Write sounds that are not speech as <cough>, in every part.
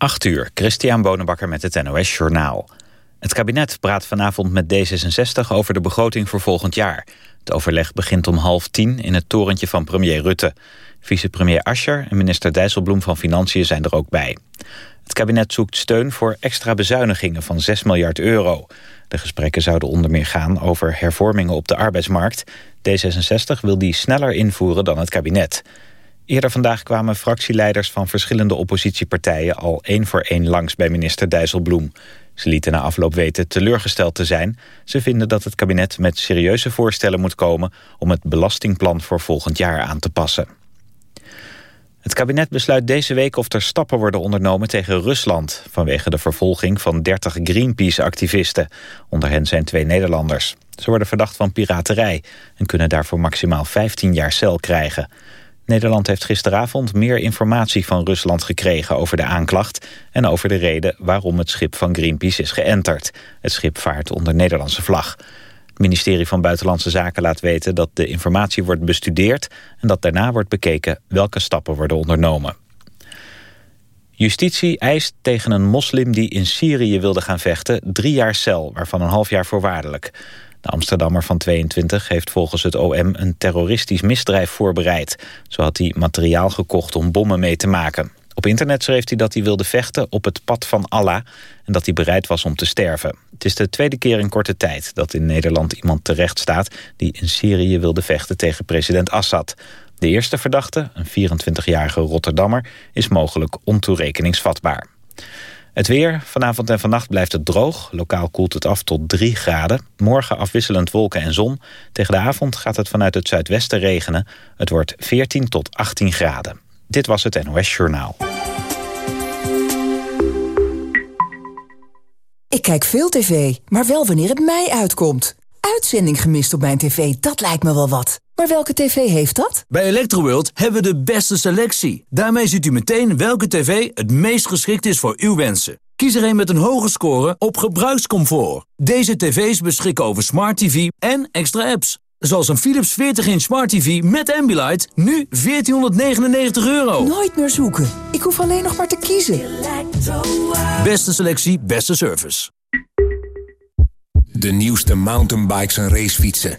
8 uur, Christian Bonenbakker met het NOS Journaal. Het kabinet praat vanavond met D66 over de begroting voor volgend jaar. Het overleg begint om half tien in het torentje van premier Rutte. Vicepremier Ascher en minister Dijsselbloem van Financiën zijn er ook bij. Het kabinet zoekt steun voor extra bezuinigingen van 6 miljard euro. De gesprekken zouden onder meer gaan over hervormingen op de arbeidsmarkt. D66 wil die sneller invoeren dan het kabinet. Eerder vandaag kwamen fractieleiders van verschillende oppositiepartijen al één voor één langs bij minister Dijsselbloem. Ze lieten na afloop weten teleurgesteld te zijn. Ze vinden dat het kabinet met serieuze voorstellen moet komen om het belastingplan voor volgend jaar aan te passen. Het kabinet besluit deze week of er stappen worden ondernomen tegen Rusland... vanwege de vervolging van 30 Greenpeace-activisten. Onder hen zijn twee Nederlanders. Ze worden verdacht van piraterij en kunnen daarvoor maximaal 15 jaar cel krijgen. Nederland heeft gisteravond meer informatie van Rusland gekregen over de aanklacht en over de reden waarom het schip van Greenpeace is geënterd. Het schip vaart onder Nederlandse vlag. Het ministerie van Buitenlandse Zaken laat weten dat de informatie wordt bestudeerd en dat daarna wordt bekeken welke stappen worden ondernomen. Justitie eist tegen een moslim die in Syrië wilde gaan vechten drie jaar cel, waarvan een half jaar voorwaardelijk. De Amsterdammer van 22 heeft volgens het OM een terroristisch misdrijf voorbereid. Zo had hij materiaal gekocht om bommen mee te maken. Op internet schreef hij dat hij wilde vechten op het pad van Allah... en dat hij bereid was om te sterven. Het is de tweede keer in korte tijd dat in Nederland iemand terecht staat... die in Syrië wilde vechten tegen president Assad. De eerste verdachte, een 24-jarige Rotterdammer... is mogelijk ontoerekeningsvatbaar. Het weer. Vanavond en vannacht blijft het droog. Lokaal koelt het af tot 3 graden. Morgen afwisselend wolken en zon. Tegen de avond gaat het vanuit het zuidwesten regenen. Het wordt 14 tot 18 graden. Dit was het NOS Journaal. Ik kijk veel tv, maar wel wanneer het mij uitkomt. Uitzending gemist op mijn tv, dat lijkt me wel wat. Maar welke tv heeft dat? Bij Electroworld hebben we de beste selectie. Daarmee ziet u meteen welke tv het meest geschikt is voor uw wensen. Kies er een met een hoge score op gebruikscomfort. Deze tv's beschikken over smart tv en extra apps. Zoals een Philips 40-inch smart tv met Ambilight, nu 1499 euro. Nooit meer zoeken. Ik hoef alleen nog maar te kiezen. Beste selectie, beste service. De nieuwste mountainbikes en racefietsen.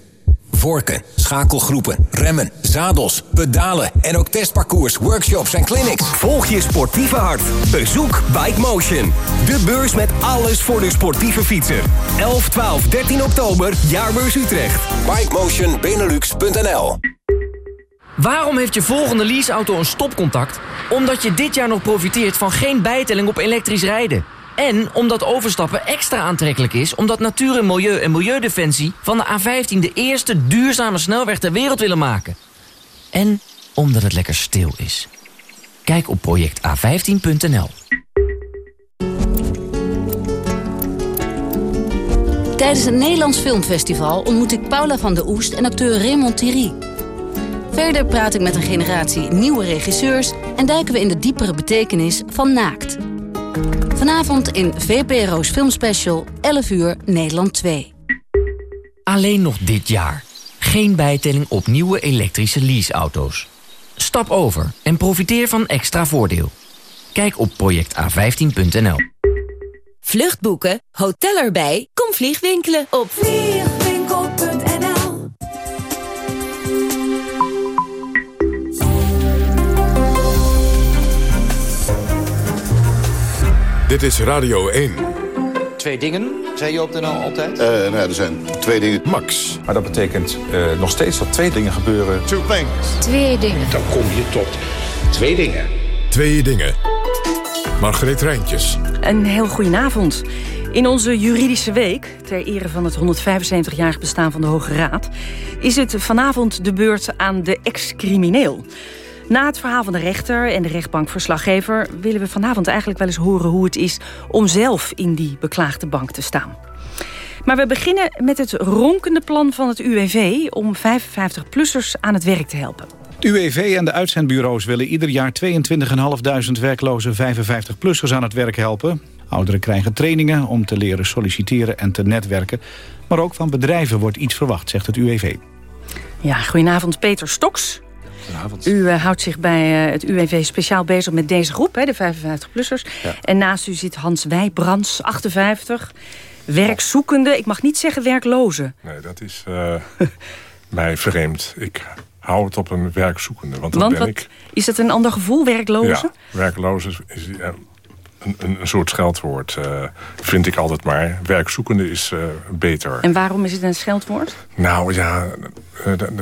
Vorken, schakelgroepen, remmen, zadels, pedalen en ook testparcours, workshops en clinics. Volg je sportieve hart. Bezoek Bike Motion. De beurs met alles voor de sportieve fietser. 11, 12, 13 oktober, Jaarbeurs Utrecht. BikeMotionBenelux.nl Waarom heeft je volgende leaseauto een stopcontact? Omdat je dit jaar nog profiteert van geen bijtelling op elektrisch rijden. En omdat overstappen extra aantrekkelijk is... omdat Natuur en Milieu en Milieudefensie van de A15... de eerste duurzame snelweg ter wereld willen maken. En omdat het lekker stil is. Kijk op projecta15.nl. Tijdens het Nederlands Filmfestival ontmoet ik Paula van der Oest en acteur Raymond Thierry. Verder praat ik met een generatie nieuwe regisseurs... en duiken we in de diepere betekenis van naakt... Vanavond in VPRO's Filmspecial, 11 uur, Nederland 2. Alleen nog dit jaar. Geen bijtelling op nieuwe elektrische leaseauto's. Stap over en profiteer van extra voordeel. Kijk op projecta15.nl. Vluchtboeken, hotel erbij, kom vliegwinkelen op Dit is Radio 1. Twee dingen, zei je op de NL altijd? Uh, nou, er zijn twee dingen. Max. Maar dat betekent uh, nog steeds dat twee dingen gebeuren. Two things. Twee dingen. Dan kom je tot twee dingen. Twee dingen. Margreet Rijntjes. Een heel goedenavond. In onze juridische week, ter ere van het 175-jarig bestaan van de Hoge Raad... is het vanavond de beurt aan de ex-crimineel. Na het verhaal van de rechter en de rechtbankverslaggever... willen we vanavond eigenlijk wel eens horen hoe het is... om zelf in die beklaagde bank te staan. Maar we beginnen met het ronkende plan van het UWV... om 55-plussers aan het werk te helpen. Het UWV en de uitzendbureaus willen ieder jaar 22.500 werkloze 55-plussers aan het werk helpen. Ouderen krijgen trainingen om te leren solliciteren en te netwerken. Maar ook van bedrijven wordt iets verwacht, zegt het UWV. Ja, goedenavond Peter Stoks. U uh, houdt zich bij uh, het UWV speciaal bezig met deze groep, hè, de 55-plussers. Ja. En naast u zit Hans Wijbrands, 58. Werkzoekende, ik mag niet zeggen werkloze. Nee, dat is uh, <laughs> mij vreemd. Ik hou het op een werkzoekende. Want, dan want ben wat, ik... is dat een ander gevoel, werkloze? Ja, werkloze is, is een, een, soort scheldwoord, uh, vind ik altijd maar. Werkzoekende is uh, beter. En waarom is het een scheldwoord? Nou ja,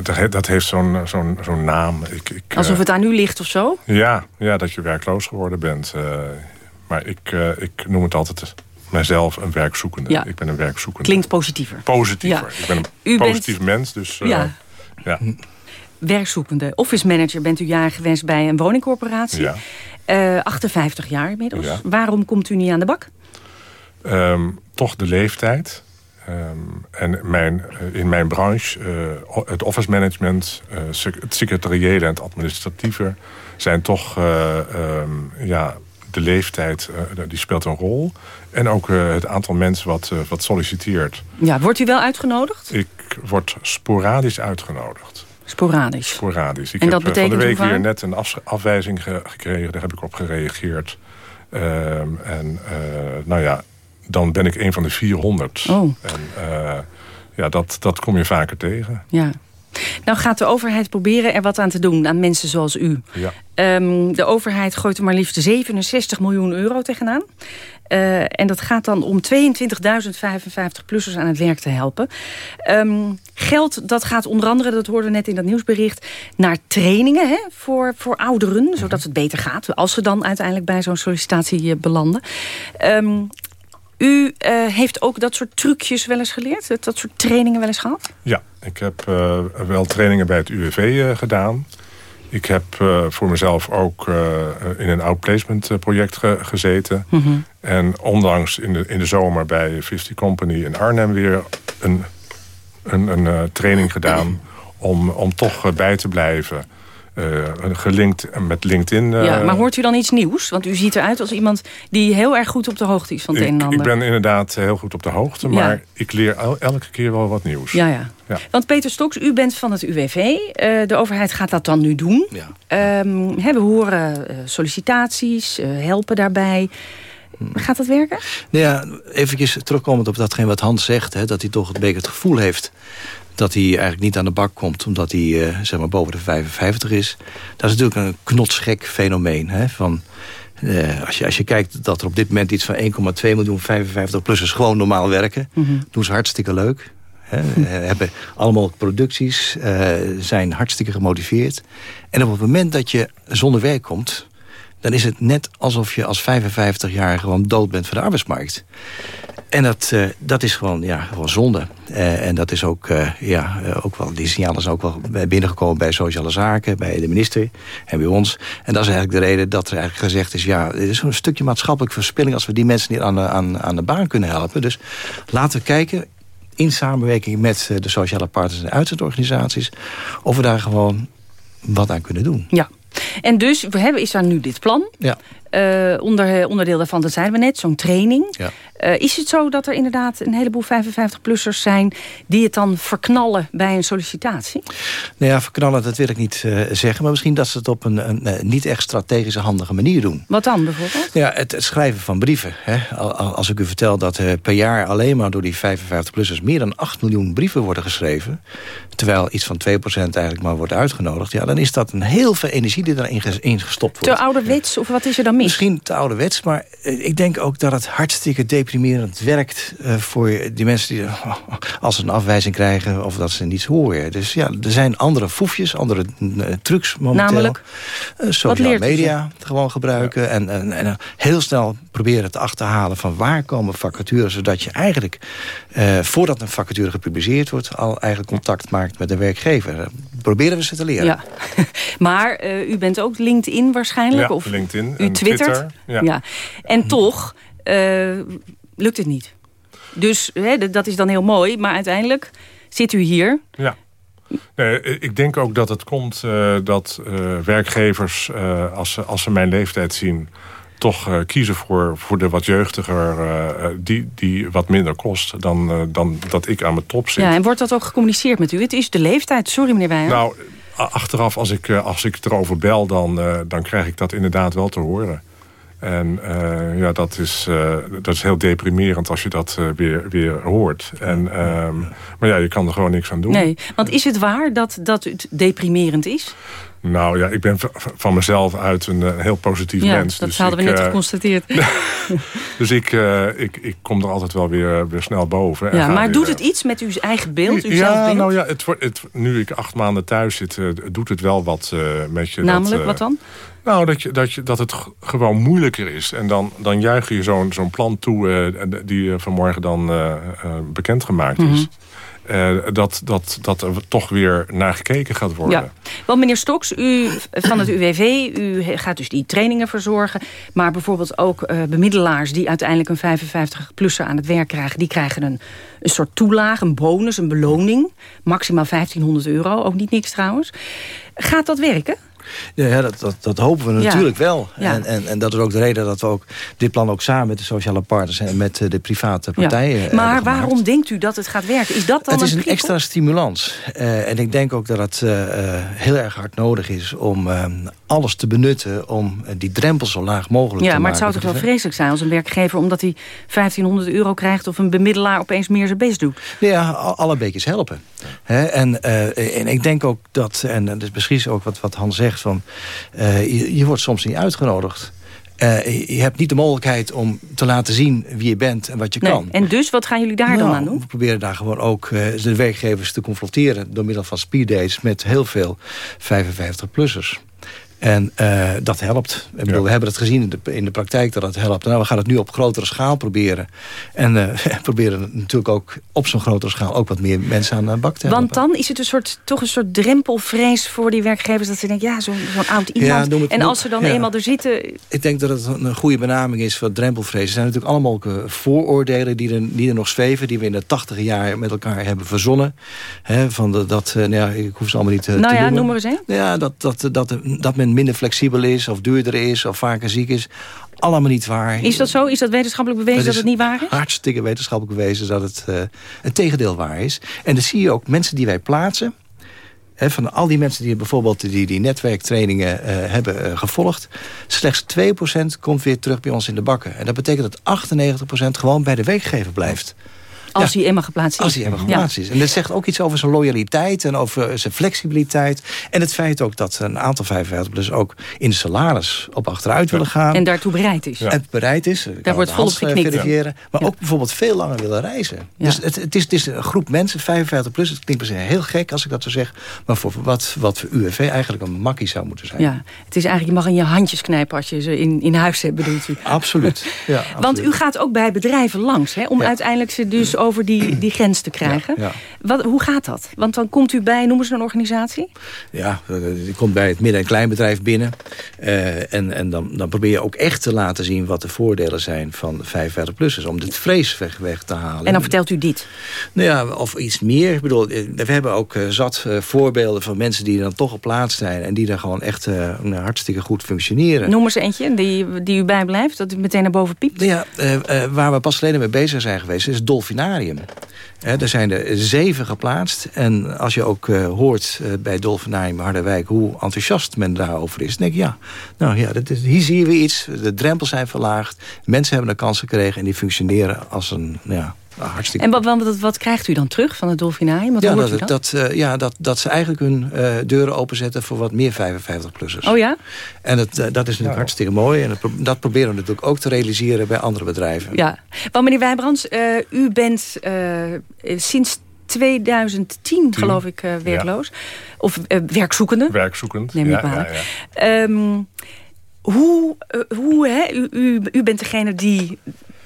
dat, dat heeft zo'n zo'n zo'n naam. Ik, ik, Alsof het aan u ligt of zo? Ja, ja dat je werkloos geworden bent. Maar ik, ik noem het altijd mijzelf een werkzoekende. Ja. Ik ben een werkzoekende. Klinkt positiever. Positiever. Ja. Ik ben een <laughs> u positief bent... mens, dus... ja. ja. Werkzoekende. Office manager bent u jaar geweest bij een woningcorporatie. Ja. Uh, 58 jaar inmiddels. Ja. Waarom komt u niet aan de bak? Um, toch de leeftijd. Um, en mijn, uh, in mijn branche, uh, het office management, uh, het secretariële en het administratieve... zijn toch um, ja, de leeftijd, die speelt een rol. En ook het aantal mensen wat, wat solliciteert. Ja, wordt u wel uitgenodigd? Ik word sporadisch uitgenodigd. Sporadisch? Sporadisch. Ik en dat heb betekent van de week weer net een afwijzing ge gekregen. Daar heb ik op gereageerd. Um, en uh, nou ja, dan ben ik een van de 400. Oh. En uh, ja, dat, dat kom je vaker tegen. Ja. Nou gaat de overheid proberen er wat aan te doen aan mensen zoals u. Ja. Um, de overheid gooit er maar liefst 67 miljoen euro tegenaan. Uh, en dat gaat dan om 22.055-plussers aan het werk te helpen. Um, geld, dat gaat onder andere, dat hoorden we net in dat nieuwsbericht... naar trainingen hè, voor, voor ouderen, zodat het beter gaat... als ze dan uiteindelijk bij zo'n sollicitatie belanden. Um, u uh, heeft ook dat soort trucjes wel eens geleerd? Dat soort trainingen wel eens gehad? Ja, ik heb uh, wel trainingen bij het UWV gedaan. Ik heb uh, voor mezelf ook uh, in een outplacement project ge gezeten. Mhm. Mm -hmm. En onlangs in de, in de zomer bij 50 Company in Arnhem weer een, een, een training gedaan... <clears throat> om, om toch bij te blijven. Uh, gelinkt met LinkedIn. Uh, ja, maar hoort u dan iets nieuws? Want u ziet eruit als iemand die heel erg goed op de hoogte is van het ik, een en ander. Ik ben inderdaad heel goed op de hoogte, Ja. maar ik leer el elke keer wel wat nieuws. Ja, ja. Ja. Want Peter Stoks, u bent van het UWV. Uh, de overheid gaat dat dan nu doen. Ja. Um, hè, we horen sollicitaties, uh, helpen daarbij. Gaat dat werken? Nou ja, even terugkomend op datgene wat Hans zegt... Hè, dat hij toch een beetje het gevoel heeft dat hij eigenlijk niet aan de bak komt... omdat hij uh, zeg maar boven de 55 is. Dat is natuurlijk een knotsgek fenomeen. Hè, van, uh, als, je, als je kijkt dat er op dit moment iets van 1,2 miljoen 55-plussers... gewoon normaal werken, Mhm. mm -hmm. doen ze hartstikke leuk. He, <laughs> hebben allemaal producties, zijn hartstikke gemotiveerd. En op het moment dat je zonder werk komt... dan is het net alsof je als 55 jaar gewoon dood bent voor de arbeidsmarkt. En dat, uh, dat is gewoon, ja, gewoon zonde. Uh, en dat is ook, uh, ja, ook wel, die signalen zijn ook wel binnengekomen bij Sociale Zaken, bij de minister en bij ons. En dat is eigenlijk de reden dat er eigenlijk gezegd is, ja, er is een stukje maatschappelijke verspilling als we die mensen niet aan de, aan, aan de baan kunnen helpen. Dus laten we kijken, in samenwerking met de sociale partners en uitzendorganisaties, of we daar gewoon wat aan kunnen doen. Ja. En dus we hebben, is daar nu dit plan. Ja. Uh, onder, onderdeel daarvan, dat zeiden we net, zo'n training. Ja. Uh, is het zo dat er inderdaad een heleboel 55-plussers zijn... die het dan verknallen bij een sollicitatie? Nou ja, verknallen, dat wil ik niet uh, zeggen. Maar misschien dat ze het op een, een, niet echt strategische, handige manier doen. Wat dan bijvoorbeeld? Ja, het, het schrijven van brieven. Hè. Als ik u vertel dat per jaar alleen maar door die 55-plussers... meer dan 8 miljoen brieven worden geschreven... terwijl iets van 2% eigenlijk maar wordt uitgenodigd... Ja, dan is dat een heel veel energie die erin in gestopt wordt. Te ouderwets, of wat is er dan mis? Misschien te ouderwets, maar ik denk ook dat het hartstikke deprimerend werkt... Uh, voor die mensen die uh, <laughs> als ze een afwijzing krijgen of dat ze niets horen. Dus ja, er zijn andere foefjes, andere uh, trucs momenteel. Namelijk? sociale media gewoon gebruiken. Ja. En, en, en, heel snel proberen te achterhalen van waar komen vacatures... zodat je eigenlijk, uh, voordat een vacature gepubliceerd wordt... al eigenlijk contact maakt met de werkgever. Proberen we ze te leren. Ja. <laughs> maar uh, u bent ook LinkedIn waarschijnlijk? Ja, of LinkedIn u twittert? Twitter, ja. ja. En toch uh, lukt het niet. Dus hè, dat is dan heel mooi, maar uiteindelijk zit u hier. Ja. Nee, ik denk ook dat het komt uh, dat uh, werkgevers, uh, als, ze, als ze mijn leeftijd zien... toch kiezen voor, voor de wat jeugdiger, die, die wat minder kost... Dan, dan dat ik aan mijn top zit. Ja, en wordt dat ook gecommuniceerd met u? Het is de leeftijd, sorry meneer Weijer. Nou, achteraf, als ik, als ik erover bel, dan, dan krijg ik dat inderdaad wel te horen. En ja, dat is, dat is heel deprimerend als je dat weer, weer hoort. En, ehm, maar ja, je kan er gewoon niks aan doen. Nee, want is het waar dat, dat het deprimerend is? Nou ja, ik ben van mezelf uit een uh, heel positief ja, mens. dat dus hadden we net uh, geconstateerd. <laughs> <laughs> dus ik, uh, ik, ik kom er altijd wel weer, weer snel boven. Ja, maar doet het iets met uw eigen beeld, uw ja, zelfbeeld? nou ja, het, het, nu ik acht maanden thuis zit, doet het wel wat met je. Namelijk, dat, wat dan? Nou, dat, je, dat, je, dat het gewoon moeilijker is. En dan, dan juich je zo'n zo'n plan toe die vanmorgen dan bekendgemaakt mm -hmm. is. Uh, dat, dat, dat er toch weer naar gekeken gaat worden. Ja. Want meneer Stoks, u van het UWV, u gaat dus die trainingen verzorgen. Maar bijvoorbeeld ook uh, bemiddelaars die uiteindelijk een 55-plusser aan het werk krijgen... die krijgen een, een soort toelage, een bonus, een beloning. Maximaal 1500 euro, ook niet niks trouwens. Gaat dat werken? Ja, dat, dat, dat hopen we natuurlijk ja. wel. Ja. En, en, en dat is ook de reden dat we ook dit plan ook samen met de sociale partners en met de private partijen. Ja. Maar waarom denkt u dat het gaat werken? Is dat dan het is een, een extra stimulans. Uh, en ik denk ook dat het uh, heel erg hard nodig is om uh, alles te benutten om die drempel zo laag mogelijk te maken. Ja, maar het zou toch wel vreselijk zijn als een werkgever omdat hij 1500 euro krijgt of een bemiddelaar opeens meer zijn best doet? Ja, alle beetjes helpen. He, en, en ik denk ook dat, en dat is precies ook wat, wat Han zegt, van, uh, je, je, wordt soms niet uitgenodigd. Uh, je hebt niet de mogelijkheid om te laten zien wie je bent en wat je nee. kan. En dus, wat gaan jullie daar nou, dan aan doen? We proberen daar gewoon ook uh, de werkgevers te confronteren... door middel van speeddates met heel veel 55-plussers. En uh, dat helpt. Ik bedoel, ja. We hebben het gezien in de, in de praktijk dat het helpt. Nou, we gaan het nu op grotere schaal proberen. En <laughs> uh, proberen natuurlijk ook op zo'n grotere schaal... ook wat meer mensen aan de bak te helpen. Want dan is het een soort, toch een soort drempelvrees voor die werkgevers... dat ze denken, ja, zo'n zo oud iemand. Ja, het, en als ze dan ja. eenmaal er zitten... Ik denk dat het een goede benaming is voor drempelvrees. Er zijn natuurlijk allemaal vooroordelen die er, die er nog zweven... die we in de tachtig jaar met elkaar hebben verzonnen. He, van de, dat, nou ja, ik hoef ze allemaal niet nou te ja, noemen. noem maar eens een. Ja, dat, dat, dat, dat men minder flexibel is of duurder is of vaker ziek is. Allemaal niet waar. Is dat zo? Is dat wetenschappelijk bewezen dat het niet waar is? Hartstikke wetenschappelijk bewezen dat het uh, het tegendeel waar is. En dan zie je ook mensen die wij plaatsen... He, van al die mensen die bijvoorbeeld die, die netwerktrainingen uh, hebben uh, gevolgd... slechts 2% komt weer terug bij ons in de bakken. En dat betekent dat 98% gewoon bij de werkgever blijft. Als ja. hij eenmaal geplaatst is. Als hij eenmaal geplaatst ja. is. En dat zegt ook iets over zijn loyaliteit en over zijn flexibiliteit. En het feit ook dat een aantal 55 ook in salaris op achteruit ja. willen gaan. En daartoe bereid is. En bereid is. Daar wordt volop geknikt. Verifiëren, maar ook bijvoorbeeld veel langer willen reizen. Dus het, het, is, het is een groep mensen, 55 plus. Het klinkt misschien heel gek als ik dat zo zeg. Maar voor wat, wat voor UWV eigenlijk een makkie zou moeten zijn. Ja, het is eigenlijk, je mag in je handjes knijpen als je ze in, in huis hebt, bedoelt u. Absoluut. Ja, absoluut. <laughs> Want u gaat ook bij bedrijven langs. Hè, om uiteindelijk ze dus over die, die grens te krijgen. Ja, ja. Wat, hoe gaat dat? Want dan komt u bij, noemen ze een organisatie? Ja, je komt bij het midden- en kleinbedrijf binnen. Uh, en en dan, dan probeer je ook echt te laten zien wat de voordelen zijn van 55-plussers. Om dit vrees weg, weg te halen. En dan vertelt u dit? Nou ja, of iets meer. Ik bedoel, we hebben ook uh, zat uh, voorbeelden van mensen die dan toch geplaatst zijn. En die daar gewoon echt hartstikke goed functioneren. Noem eens eentje die, die u bijblijft, dat u meteen naar boven piept. Nou ja, waar we pas geleden mee bezig zijn geweest is het He, er zijn er zeven geplaatst. En als je ook uh, hoort uh, bij Dolfinarium Harderwijk... hoe enthousiast men daarover is... dan denk ik, ja, nou ja, is, hier zien we iets. De drempels zijn verlaagd. Mensen hebben een kans gekregen... en die functioneren als een... Ja, hartstikke... En wat, wat, wat krijgt u dan terug van het Dolfinarium? Wat ja, hoort dat, u dan? Dat, uh, ja dat, dat ze eigenlijk hun uh, deuren openzetten... voor wat meer 55-plussers. Oh ja? En dat, uh, dat is natuurlijk ja. hartstikke mooi. En dat, dat, proberen we natuurlijk ook te realiseren bij andere bedrijven. Ja, want meneer Wijbrands, u bent sinds 2010, geloof ik, uh, werkloos. Ja. Of uh, werkzoekende. Werkzoekend, Neem ja, ik ja, ja. Um, hoe, uh, hoe hè, u, u, u bent degene die,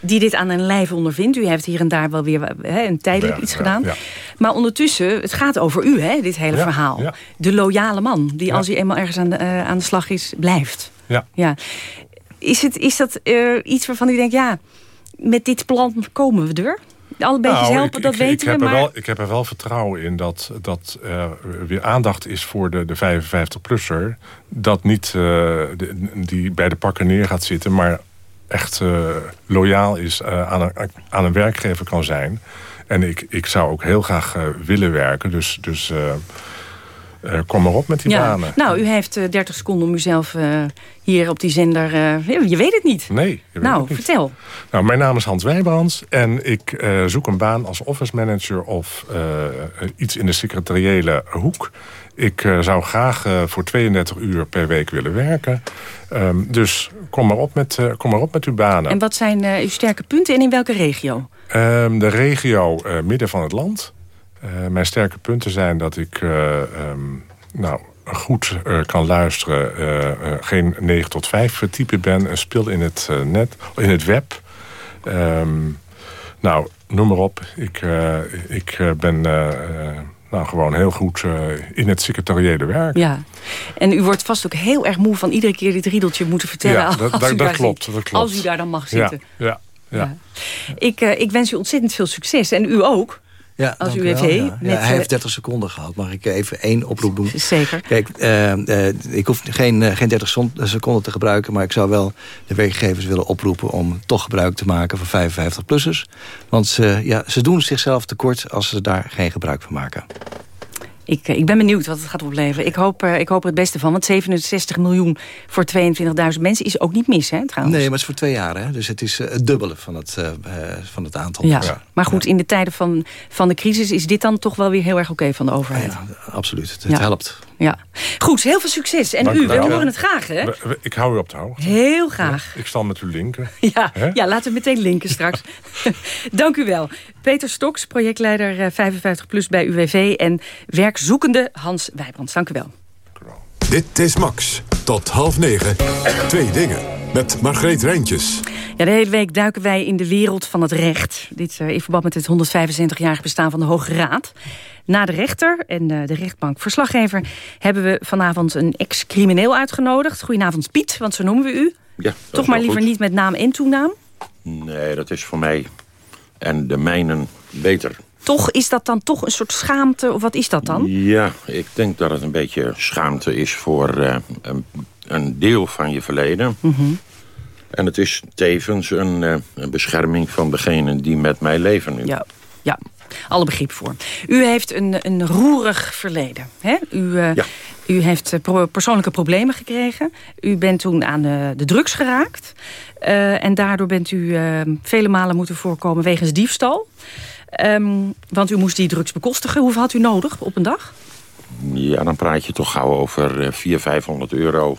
die dit aan een lijf ondervindt. U heeft hier en daar wel weer hè, een tijdelijk Ja, iets gedaan. ja. Maar ondertussen, het gaat over u, hè, dit hele verhaal. De loyale man, die als hij eenmaal ergens aan de, uh, aan de slag is, blijft. Ja. Ja. Is, het, is dat uh, iets waarvan u denkt, ja, met dit plan komen we er? Alle beetjes Nou, helpen, ik, dat ik, weten ik we. Maar wel, ik heb er wel vertrouwen in dat, dat uh, weer aandacht is voor de, de 55-plusser. Dat niet de, die bij de pakken neer gaat zitten, maar echt uh, loyaal is aan, een, aan een werkgever kan zijn. En ik, ik zou ook heel graag willen werken. Dus, dus kom maar op met die ja. banen. Nou, u heeft uh, 30 seconden om uzelf uh, hier op die zender... je weet het niet. Nee, nou, het niet. vertel. Nou, mijn naam is Hans Wijbrands en ik zoek een baan als office manager... of iets in de secretariële hoek. Ik zou graag voor 32 uur per week willen werken. Um, dus kom maar, op met, kom maar op met uw banen. En wat zijn uw sterke punten en in welke regio? Um, de regio midden van het land... Uh, mijn sterke punten zijn dat ik uh, um, nou, goed uh, kan luisteren. geen 9 tot 5 type ben. Een speel in het net, in het web. Um, nou, noem maar op. Ik, ik ben nou, gewoon heel goed in het secretariële werk. Ja. En u wordt vast ook heel erg moe van iedere keer dit riedeltje moeten vertellen. Ja, dat, <laughs> als dat, u dat daar klopt, zit. dat klopt. Als u daar dan mag zitten. Ja, ja, ja. ja. Ik, ik wens u ontzettend veel succes. En u ook. Ja, als UWV. Ja. Met, ja, hij heeft 30 seconden gehad. Mag ik even één oproep doen? Zeker. Kijk, uh, uh, ik hoef geen, uh, geen 30 seconden te gebruiken... maar ik zou wel de werkgevers willen oproepen... om toch gebruik te maken van 55-plussers. Want ze, ja, ze doen zichzelf tekort als ze daar geen gebruik van maken. Ik, ik ben benieuwd wat het gaat opleveren. Ik hoop, ik hoop er het beste van. Want 67 miljoen voor 22.000 mensen is ook niet mis, hè, trouwens. Nee, maar het is voor twee jaar. Hè? Dus het is het dubbele van het, uh, van het aantal. Ja. ja. Maar goed, in de tijden van, van de crisis... is dit dan toch wel weer heel erg oké okay van de overheid. Ja, absoluut. Het, het helpt. Ja. Goed, heel veel succes. En Dank u, we horen het graag, hè? We, we, ik hou u op de hoogte. Heel graag. Ja, ik zal met u linken. <laughs> Ja, ja laten we meteen linken straks. <laughs> Dank u wel. Peter Stoks, projectleider 55PLUS bij UWV... en werkzoekende Hans Wijbrands. Dank u wel. Dit is Max. Tot half negen. Twee dingen. Met Margreet Rijntjes. Ja, de hele week duiken wij in de wereld van het recht. Dit uh, in verband met het 175-jarig bestaan van de Hoge Raad. Na de rechter en uh, de rechtbank verslaggever... hebben we vanavond een ex-crimineel uitgenodigd. Goedenavond Piet, want zo noemen we u. Ja, Toch maar liever goed. niet met naam en toenaam. Nee, dat is voor mij en de mijnen beter. Toch is dat dan toch een soort schaamte, of wat is dat dan? Ja, ik denk dat het een beetje schaamte is voor uh, een, een, deel van je verleden. Mm -hmm. En het is tevens een, uh, een, bescherming van degenen die met mij leven nu. Ja, ja. alle begrip voor. U heeft een, een roerig verleden. Hè? U, uh, ja. u heeft pro persoonlijke problemen gekregen. U bent toen aan de, de drugs geraakt. en daardoor bent u vele malen moeten voorkomen wegens diefstal. Um, want u moest die drugs bekostigen. Hoeveel had u nodig op een dag? Ja, dan praat je toch gauw over 400, 500 euro.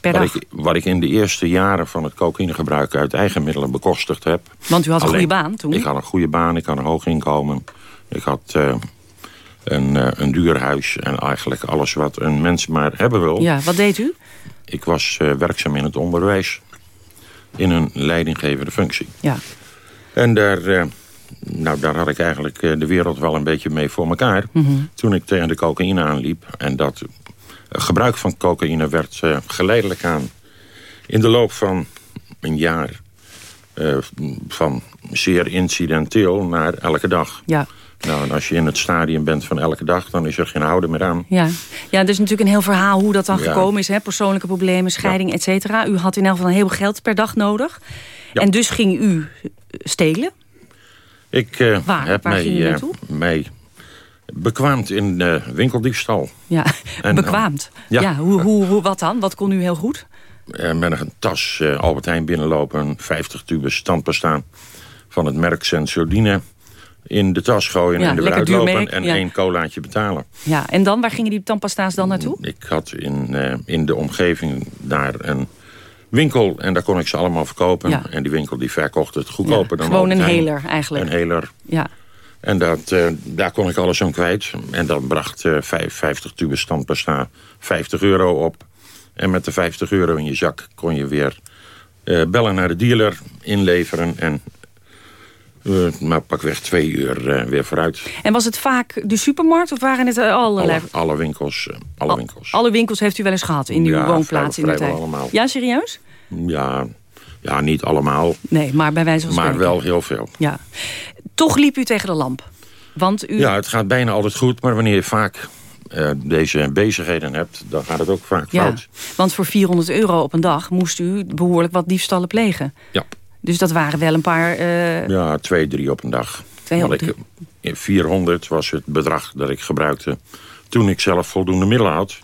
Per wat dag? Ik, wat ik in de eerste jaren van het cocaïnegebruik uit eigen middelen bekostigd heb. Want u had een goede baan toen? Ik had een goede baan, ik had een hoog inkomen. Ik had uh, een, uh, een duur huis en eigenlijk alles wat een mens maar hebben wil. Ja, wat deed u? Ik was uh, werkzaam in het onderwijs. In een leidinggevende functie. Ja. En daar... Nou, daar had ik eigenlijk de wereld wel een beetje mee voor elkaar. Mm -hmm. Toen ik tegen de cocaïne aanliep. En dat gebruik van cocaïne werd uh, geleidelijk aan... in de loop van een jaar... Uh, van zeer incidenteel naar elke dag. Ja. Nou, en als je in het stadium bent van elke dag... dan is er geen houden meer aan. Ja, ja er is natuurlijk een heel verhaal hoe dat dan Ja. gekomen is. Hè? Persoonlijke problemen, scheiding, et cetera. U had in elk geval een heel veel geld per dag nodig. Ja. En dus ging u stelen. Ik uh, Waar? heb Waar mij, uh, mij bekwaamd in uh, winkeldiefstal. Ja, <laughs> En, bekwaamd. ja. Ja, hoe, hoe, hoe, wat dan? Wat kon u heel goed? Met een tas Albert Heijn binnenlopen, 50 tubes tandpasta van het merk Sensodyne in de tas gooien Ja, en er uitlopen merk, en ja. één colaatje betalen. Ja, en dan, waar gingen die tandpasta's dan naartoe? Ik had in, in de omgeving daar een winkel en daar kon ik ze allemaal verkopen. Ja. En die winkel die verkocht het goedkoper dan gewoon een heler eigenlijk. Een heler. Ja, En dat, eh, daar kon ik alles aan kwijt. En dat bracht eh, vijf- 50 tubes tandpasta 50 euro op. En met de 50 euro in je zak kon je weer eh, bellen naar de dealer, inleveren... en eh maar pakweg twee uur eh, weer vooruit. En was het vaak de supermarkt of waren het eh, allerlei... Alle, alle winkels. eh, alle winkels. Alle winkels heeft u wel eens gehad in uw Ja, woonplaats in de tijd? allemaal. Ja, serieus? Ja, ja, niet allemaal, Nee, maar bij wijze van maar spreken. wel heel veel. Ja. Toch liep u tegen de lamp. Want u... Ja, het gaat bijna altijd goed, maar wanneer je vaak eh, deze bezigheden hebt... dan gaat het ook vaak Ja, fout. want voor 400 euro op een dag moest u behoorlijk wat diefstallen plegen. Ja. Dus dat waren wel een paar... eh, Ja, twee, drie op een dag. Twee op ik, in 400 was het bedrag dat ik gebruikte toen ik zelf voldoende middelen had...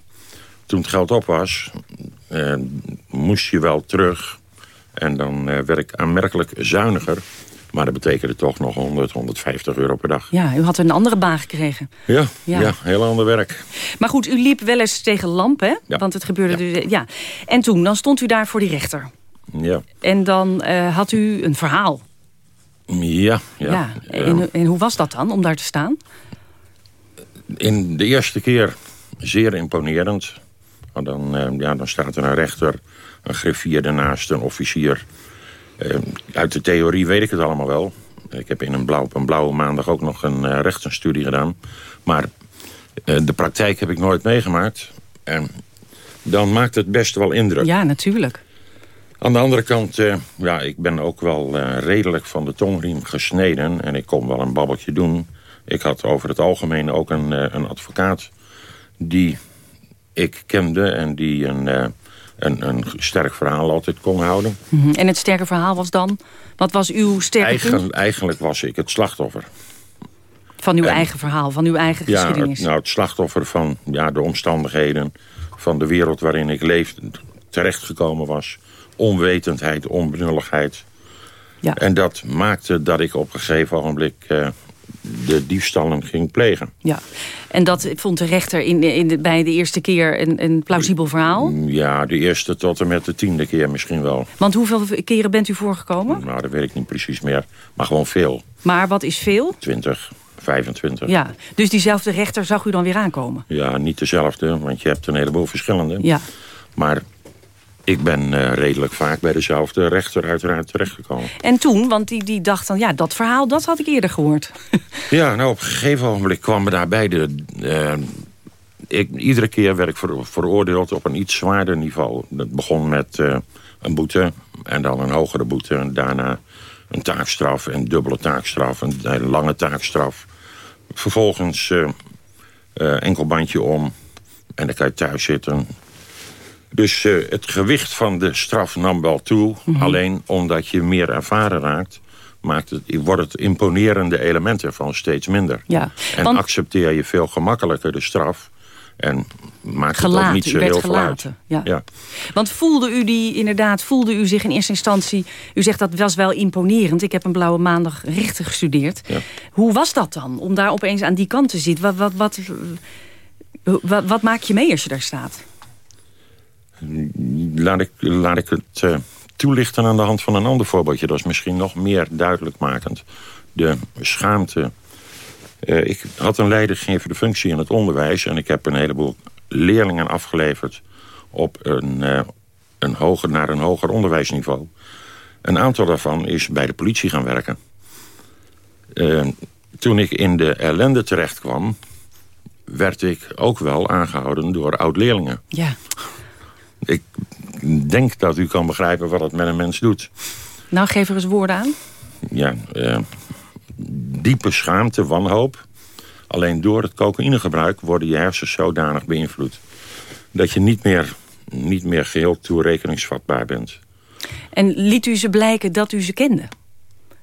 toen het geld op was, eh, moest je wel terug. En dan eh, werd ik aanmerkelijk zuiniger. Maar dat betekende toch nog 100, 150 euro per dag. Ja, u had een andere baan gekregen. Ja, Ja. ja. heel ander werk. Maar goed, u liep wel eens tegen lamp, hè? Want het gebeurde dus... Ja. En toen, dan stond u daar voor die rechter. Ja, En dan eh, had u een verhaal. ja, ja. Ja. En, en hoe was dat dan, om daar te staan? In de eerste keer zeer imponerend. Dan, eh, ja, dan staat er een rechter, een griffier ernaast, een officier. Eh, uit de theorie weet ik het allemaal wel. Ik heb in een, blauw, op een blauwe maandag ook nog een rechtenstudie gedaan. Maar de praktijk heb ik nooit meegemaakt. En dan maakt het best wel indruk. Ja, natuurlijk. Aan de andere kant, eh, ja, ik ben ook wel eh, redelijk van de tongriem gesneden. En ik kon wel een babbeltje doen. Ik had over het algemeen ook een, eh, een advocaat die ik kende... en die een, een, een sterk verhaal altijd kon houden. Mhm. En het sterke verhaal was dan... Wat was uw sterke? Eigen, eigenlijk was ik het slachtoffer. Van uw en- eigen verhaal, van uw eigen Ja, geschiedenis. het, nou, het slachtoffer van ja, de omstandigheden... van de wereld waarin ik leefde, terechtgekomen was. Onwetendheid, onbenulligheid. Ja. En dat maakte dat ik op een gegeven ogenblik... eh, de diefstallen ging plegen. Ja. En dat vond de rechter in, in de, bij de eerste keer een, een plausibel verhaal? Ja, de eerste tot en met de tiende keer misschien wel. Want hoeveel keren bent u voorgekomen? Nou, dat weet ik niet precies meer. Maar gewoon veel. Maar wat is veel? 20, 25. Ja, dus diezelfde rechter zag u dan weer aankomen? Ja, niet dezelfde, want je hebt een heleboel verschillende. Ja. Maar ik ben eh, redelijk vaak bij dezelfde rechter uiteraard terechtgekomen. En toen, want die, die dacht dan, ja, dat verhaal, dat had ik eerder gehoord. <laughs> Ja, nou op een gegeven ogenblik kwam me daarbij de... eh, ik, iedere keer werd ik ver- veroordeeld op een iets zwaarder niveau. Dat begon met eh, een boete en dan een hogere boete. En daarna een taakstraf, een dubbele taakstraf, een, een lange taakstraf. Vervolgens enkel bandje om en dan kan je thuis zitten. Dus eh, het gewicht van de straf nam wel toe. Alleen omdat je meer ervaren raakt... Maakt het, wordt het imponerende element ervan steeds minder. Ja, En want- accepteer je veel gemakkelijker de straf. En maakt het ook Gelaten, niet zo heel veel uit. gelaten. Ja. Want voelde u die inderdaad, voelde u zich in eerste instantie... u zegt dat was wel imponerend. Ik heb een blauwe maandag rechten gestudeerd. Ja. Hoe was dat dan, om daar opeens aan die kant te zitten? Wat, wat, wat, wat, wat maak je mee als je daar staat? Laat ik, laat ik het eh, toelichten aan de hand van een ander voorbeeldje. Dat is misschien nog meer duidelijk makend. De schaamte. Eh, ik had een leidinggevende functie in het onderwijs... en ik heb een heleboel leerlingen afgeleverd... op een, eh, een hoger, naar een hoger onderwijsniveau. Een aantal daarvan is bij de politie gaan werken. Toen ik in de ellende terecht kwam... werd ik ook wel aangehouden door oud-leerlingen. Ja. Ik denk dat u kan begrijpen wat het met een mens doet. Nou, geef er eens woorden aan. Ja, eh, diepe schaamte, wanhoop. Alleen door het cocaïnegebruik worden je hersens zodanig beïnvloed... dat je niet meer, niet meer geheel toerekeningsvatbaar bent. En liet u ze blijken dat u ze kende?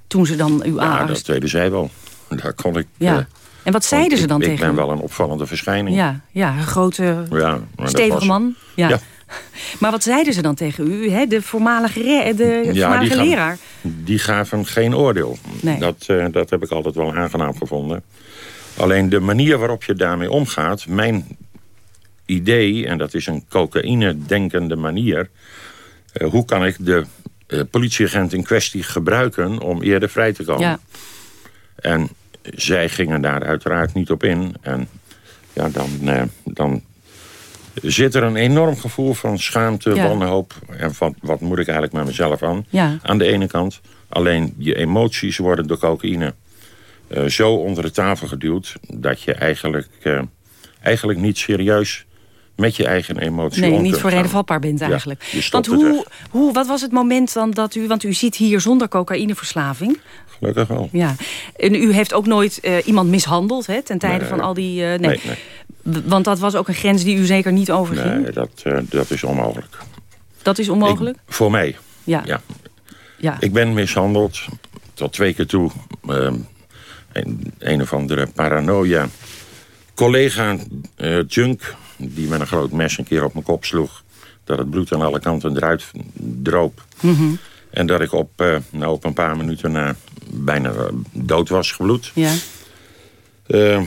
Toen ze dan uw Ja, aandacht... dat deden zij wel. Daar kon ik... Ja. eh, En wat zeiden ze dan ik, tegen Ik ben wel een opvallende verschijning. Ja, ja, een grote, Ja, stevige was- man. Ja. Ja. <laughs> Maar wat zeiden ze dan tegen u? Hè? De voormalige, de Ja, voormalige die leraar? Die gaven geen oordeel. Nee. Dat, eh, dat heb ik altijd wel aangenaam gevonden. Alleen de manier waarop je daarmee omgaat... mijn idee, en dat is een cocaïne-denkende manier... eh, hoe kan ik de eh, politieagent in kwestie gebruiken... om eerder vrij te komen? Ja. En zij gingen daar uiteraard niet op in. En ja, dan, dan zit er een enorm gevoel van schaamte, Ja. wanhoop... en van wat moet ik eigenlijk met mezelf aan? Ja. Aan de ene kant. Alleen je emoties worden door cocaïne eh, zo onder de tafel geduwd... dat je eigenlijk, eh, eigenlijk niet serieus met je eigen emotie Nee, niet voor gaan. reden vatbaar bent eigenlijk. Want hoe, hoe, wat was het moment dan dat u... want u zit hier zonder cocaïneverslaving. Gelukkig wel. Ja. En u heeft ook nooit eh, iemand mishandeld hè, ten tijde Nee. van al die... eh, nee. Nee, Want dat was ook een grens die u zeker niet overging. Nee, dat, eh, dat is onmogelijk. Dat is onmogelijk? Ik- voor mij. ja. Ja. Ja. Ik ben mishandeld tot twee keer toe. Ehm, een, een of andere paranoia collega Junk, die met een groot mes een keer op mijn kop sloeg... dat het bloed aan alle kanten eruit droop. Mhm. En dat ik op, uh, nou, op een paar minuten na bijna dood was gebloed. Ja. Uh,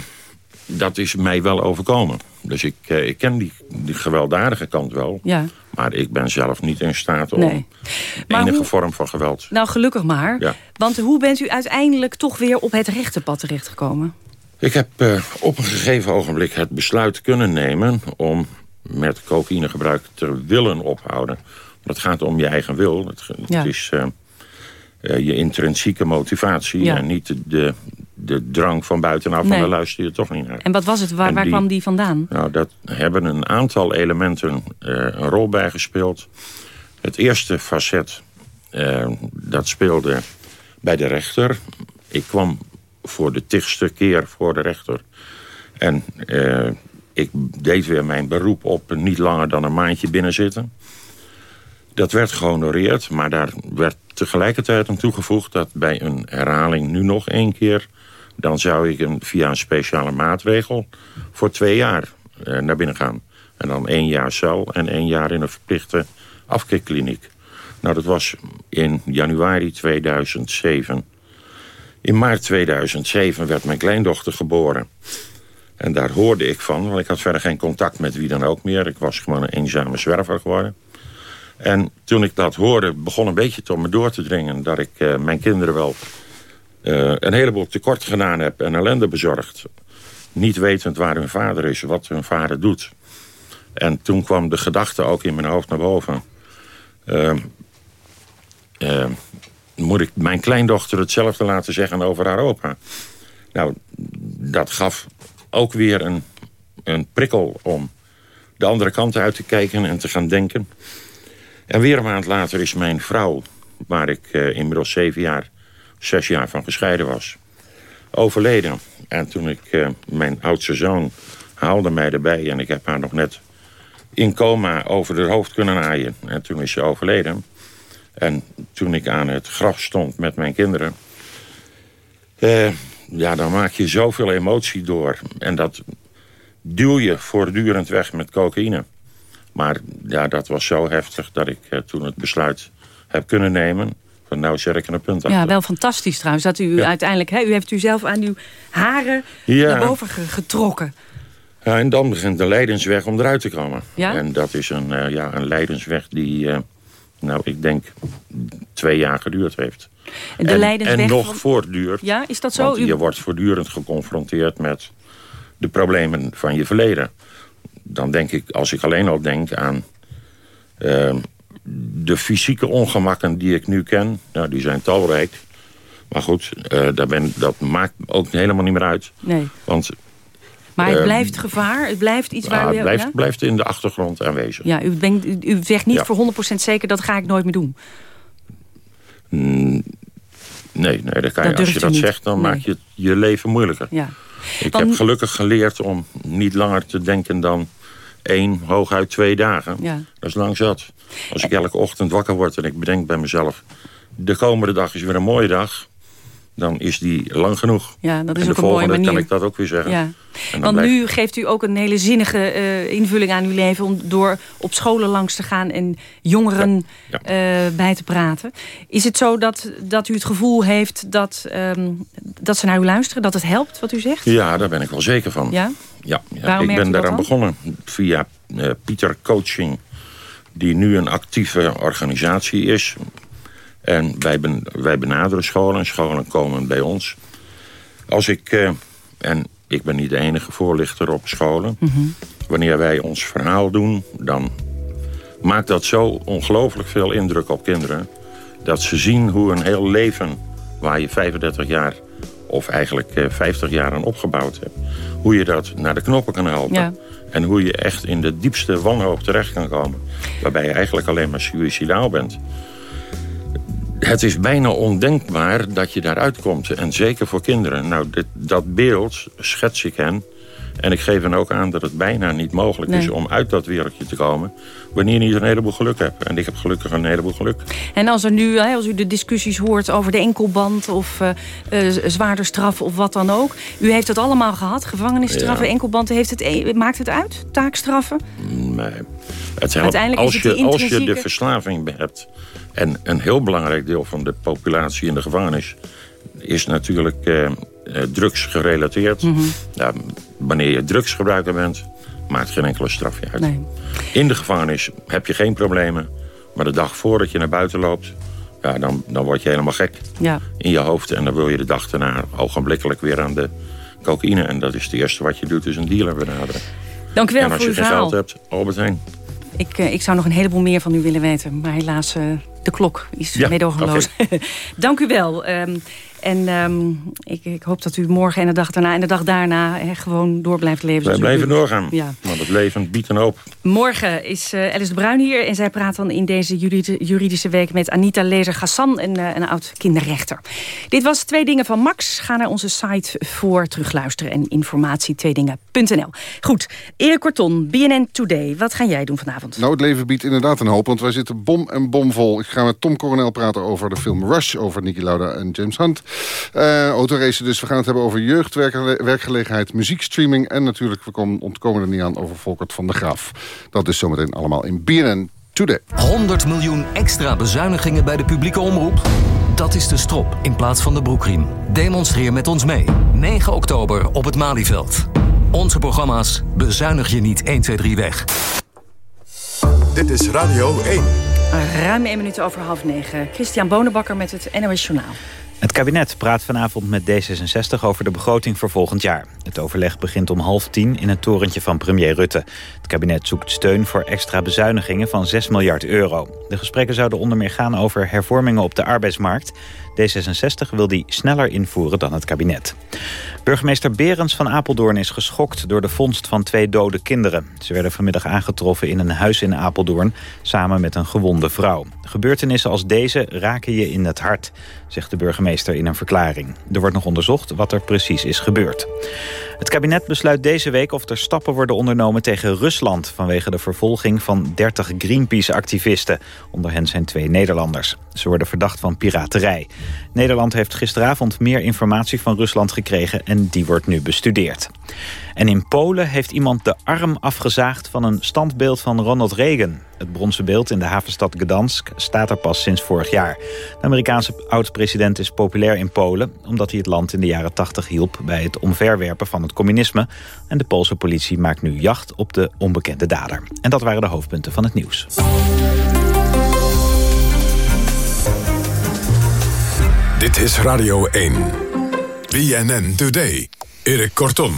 dat is mij wel overkomen. Dus ik, uh, ik ken die, die gewelddadige kant wel. Ja. Maar ik ben zelf niet in staat om Nee. Enige hoe- vorm van geweld. Nou, gelukkig maar. Ja. Want hoe bent u uiteindelijk toch weer op het rechte pad terechtgekomen? Ik heb eh, op een gegeven ogenblik het besluit kunnen nemen... om met cocaïnegebruik te willen ophouden. Dat gaat om je eigen wil. Het, het Ja. is eh, eh, je intrinsieke motivatie... Ja. en niet de, de drang van buitenaf. Nee. En daar luister je toch niet naar. En wat was het? Waar, kwam die vandaan? Nou, dat hebben een aantal elementen een rol bij gespeeld. Het eerste facet, dat speelde bij de rechter. Ik kwam voor de tigste keer voor de rechter. En eh, ik deed weer mijn beroep op niet langer dan een maandje binnenzitten. Dat werd gehonoreerd, maar daar werd tegelijkertijd aan toegevoegd... dat bij een herhaling nu nog één keer... dan zou ik een, via een speciale maatregel voor twee jaar eh, naar binnen gaan. En dan één jaar cel en één jaar in een verplichte afkikkliniek. Nou, dat was in januari 2007. In maart 2007 werd mijn kleindochter geboren. En daar hoorde ik van, want ik had verder geen contact met wie dan ook meer. Ik was gewoon een eenzame zwerver geworden. En toen ik dat hoorde, begon een beetje tot me door te dringen... dat ik eh, mijn kinderen wel eh, een heleboel tekort gedaan heb en ellende bezorgd. Niet wetend waar hun vader is, wat hun vader doet. En toen kwam de gedachte ook in mijn hoofd naar boven. Eh, moet ik mijn kleindochter hetzelfde laten zeggen over haar opa? Nou, dat gaf ook weer een, een prikkel om de andere kant uit te kijken en te gaan denken. En weer een maand later is mijn vrouw, waar ik eh, inmiddels zeven jaar, zes jaar van gescheiden was, overleden. En toen ik eh, mijn oudste zoon haalde mij erbij en ik heb haar nog net in coma over haar hoofd kunnen naaien. En toen is ze overleden. En toen ik aan het graf stond met mijn kinderen... eh, ja, dan maak je zoveel emotie door. En dat duw je voortdurend weg met cocaïne. Maar ja, dat was zo heftig dat ik eh, toen het besluit heb kunnen nemen... van nou zet ik er een punt achter. Ja, wel fantastisch trouwens. Dat u Ja. uiteindelijk, hè, u heeft u zelf aan uw haren Ja. naar boven ge- getrokken. Ja, en dan begint de leidensweg om eruit te komen. Ja? En dat is een, eh, ja, een leidensweg die, eh, nou, ik denk, twee jaar geduurd heeft. De en, leidensweg en nog van- voortduurt. Ja, is dat zo? Want U- je wordt voortdurend geconfronteerd met de problemen van je verleden. Dan denk ik, als ik alleen al denk aan eh, de fysieke ongemakken die ik nu ken. Nou, die zijn talrijk. Maar goed, eh, daar ben, dat maakt ook helemaal niet meer uit. Nee. Want Maar het eh, blijft gevaar? Het blijft iets waar u... het blijft, ja? blijft in de achtergrond aanwezig. Ja, u, denkt, u, u zegt niet Ja. voor 100% zeker dat ga ik nooit meer doen. Mm, nee, nee dat kan Dat je, als je dat niet. zegt, dan Nee. maak je je leven moeilijker. Ja. Ik Want- heb gelukkig geleerd om niet langer te denken dan één, hooguit twee dagen. Ja. Dat is lang zat. Als ik elke ochtend wakker word en ik bedenk bij mezelf... de komende dag is weer een mooie dag... dan is die lang genoeg. Ja, dat is en ook de een mooie volgende manier. kan ik dat ook weer zeggen. Ja. Want blijft- nu geeft u ook een hele zinnige eh, invulling aan uw leven... om door op scholen langs te gaan en jongeren Ja. eh, bij te praten. Is het zo dat, dat u het gevoel heeft dat, ehm, dat ze naar u luisteren? Dat het helpt wat u zegt? Ja, daar ben ik wel zeker van. Ja? Ja, ik ben daaraan begonnen via eh, Pieter Coaching, die nu een actieve organisatie is. En wij, ben, wij benaderen scholen en scholen komen bij ons. Als ik, eh, en ik ben niet de enige voorlichter op scholen, wanneer wij ons verhaal doen, dan maakt dat zo ongelooflijk veel indruk op kinderen. Dat ze zien hoe een heel leven waar je 35 jaar of eigenlijk eh, 50 jaar aan opgebouwd hebt. Hoe je dat naar de knoppen kan helpen. Ja. En hoe je echt in de diepste wanhoop terecht kan komen. Waarbij je eigenlijk alleen maar suicidaal bent. Het is bijna ondenkbaar dat je daaruit komt. En zeker voor kinderen. Nou, dit, dat beeld schets ik hen. En ik geef dan ook aan dat het bijna niet mogelijk is om uit dat wereldje te komen... wanneer je niet een heleboel geluk hebt. En ik heb gelukkig een heleboel geluk. En als, er nu, als u de discussies hoort over de enkelband of eh, zwaarder straffen of wat dan ook. U heeft het allemaal gehad, gevangenisstraffen, Ja. enkelband. Heeft het, e- maakt het uit, taakstraffen? Nee. Het helpt Uiteindelijk is als, het je, als je de verslaving hebt... en een heel belangrijk deel van de populatie in de gevangenis... is natuurlijk eh, drugs gerelateerd. Mhm. Ja, wanneer je drugsgebruiker bent, maakt geen enkele straf je uit. Nee. In de gevangenis heb je geen problemen. Maar de dag voordat je naar buiten loopt... Ja, dan, dan word je helemaal gek Ja. in je hoofd. En dan wil je de dag daarna ogenblikkelijk weer aan de cocaïne. En dat is het eerste wat je doet, is een dealer benaderen. Dank u wel en als voor je uw geen verhaal. geld hebt, Albert Heijn. Ik, eh, ik zou nog een heleboel meer van u willen weten. Maar helaas, eh, de klok is Ja, meedogenloos. <laughs> Dank u wel. Ehm, en ehm, ik, ik hoop dat u morgen en de dag daarna en de dag daarna... gewoon door blijft leven. Wij u- blijven doorgaan. Ja. Want het leven biedt een hoop. Morgen is eh, Alice de Bruin hier. En zij praat dan in deze juridi- juridische week met Anita Lezer-Gassan, een, eh, een oud kinderrechter. Dit was Twee Dingen van Max. Ga naar onze site voor terugluisteren en informatie tweedingen.nl. Goed, Erik Korton, BNN Today. Wat ga jij doen vanavond? Nou, het leven biedt inderdaad een hoop, want wij zitten bom en bomvol. Ik ga met Tom Coronel praten over de film Rush, over Nicky Lauda en James Hunt. Eh autoracen dus. We gaan het hebben over jeugdwerkgelegenheid, muziekstreaming... en natuurlijk, we komen, ontkomen er niet aan, over Volkert van der Graaf. Dat is zometeen allemaal in BNN Today. 100 miljoen extra bezuinigingen bij de publieke omroep? Dat is de strop in plaats van de broekriem. Demonstreer met ons mee. 9 oktober op het Malieveld. Onze programma's bezuinig je niet 1, 2, 3 weg. Dit is Radio 1. Ruim één minuut over half negen. Christian Bonenbakker met het NOS Journaal. Het kabinet praat vanavond met D66 over de begroting voor volgend jaar. Het overleg begint om half tien in het torentje van premier Rutte. Het kabinet zoekt steun voor extra bezuinigingen van 6 miljard euro. De gesprekken zouden onder meer gaan over hervormingen op de arbeidsmarkt. D66 wil die sneller invoeren dan het kabinet. Burgemeester Berends van Apeldoorn is geschokt door de vondst van twee dode kinderen. Ze werden vanmiddag aangetroffen in een huis in Apeldoorn samen met een gewonde vrouw. Gebeurtenissen als deze raken je in het hart, zegt de burgemeester in een verklaring. Er wordt nog onderzocht wat er precies is gebeurd. Het kabinet besluit deze week of er stappen worden ondernomen tegen Rusland... vanwege de vervolging van 30 Greenpeace-activisten. Onder hen zijn twee Nederlanders. Ze worden verdacht van piraterij. Nederland heeft gisteravond meer informatie van Rusland gekregen... en die wordt nu bestudeerd. En in Polen heeft iemand de arm afgezaagd van een standbeeld van Ronald Reagan. Het bronzen beeld in de havenstad Gdansk staat er pas sinds vorig jaar. De Amerikaanse oud-president is populair in Polen... omdat hij het land in de jaren 80 hielp bij het omverwerpen van het communisme. En de Poolse politie maakt nu jacht op de onbekende dader. En dat waren de hoofdpunten van het nieuws. Dit is Radio 1. BNN Today. Erik Kortom.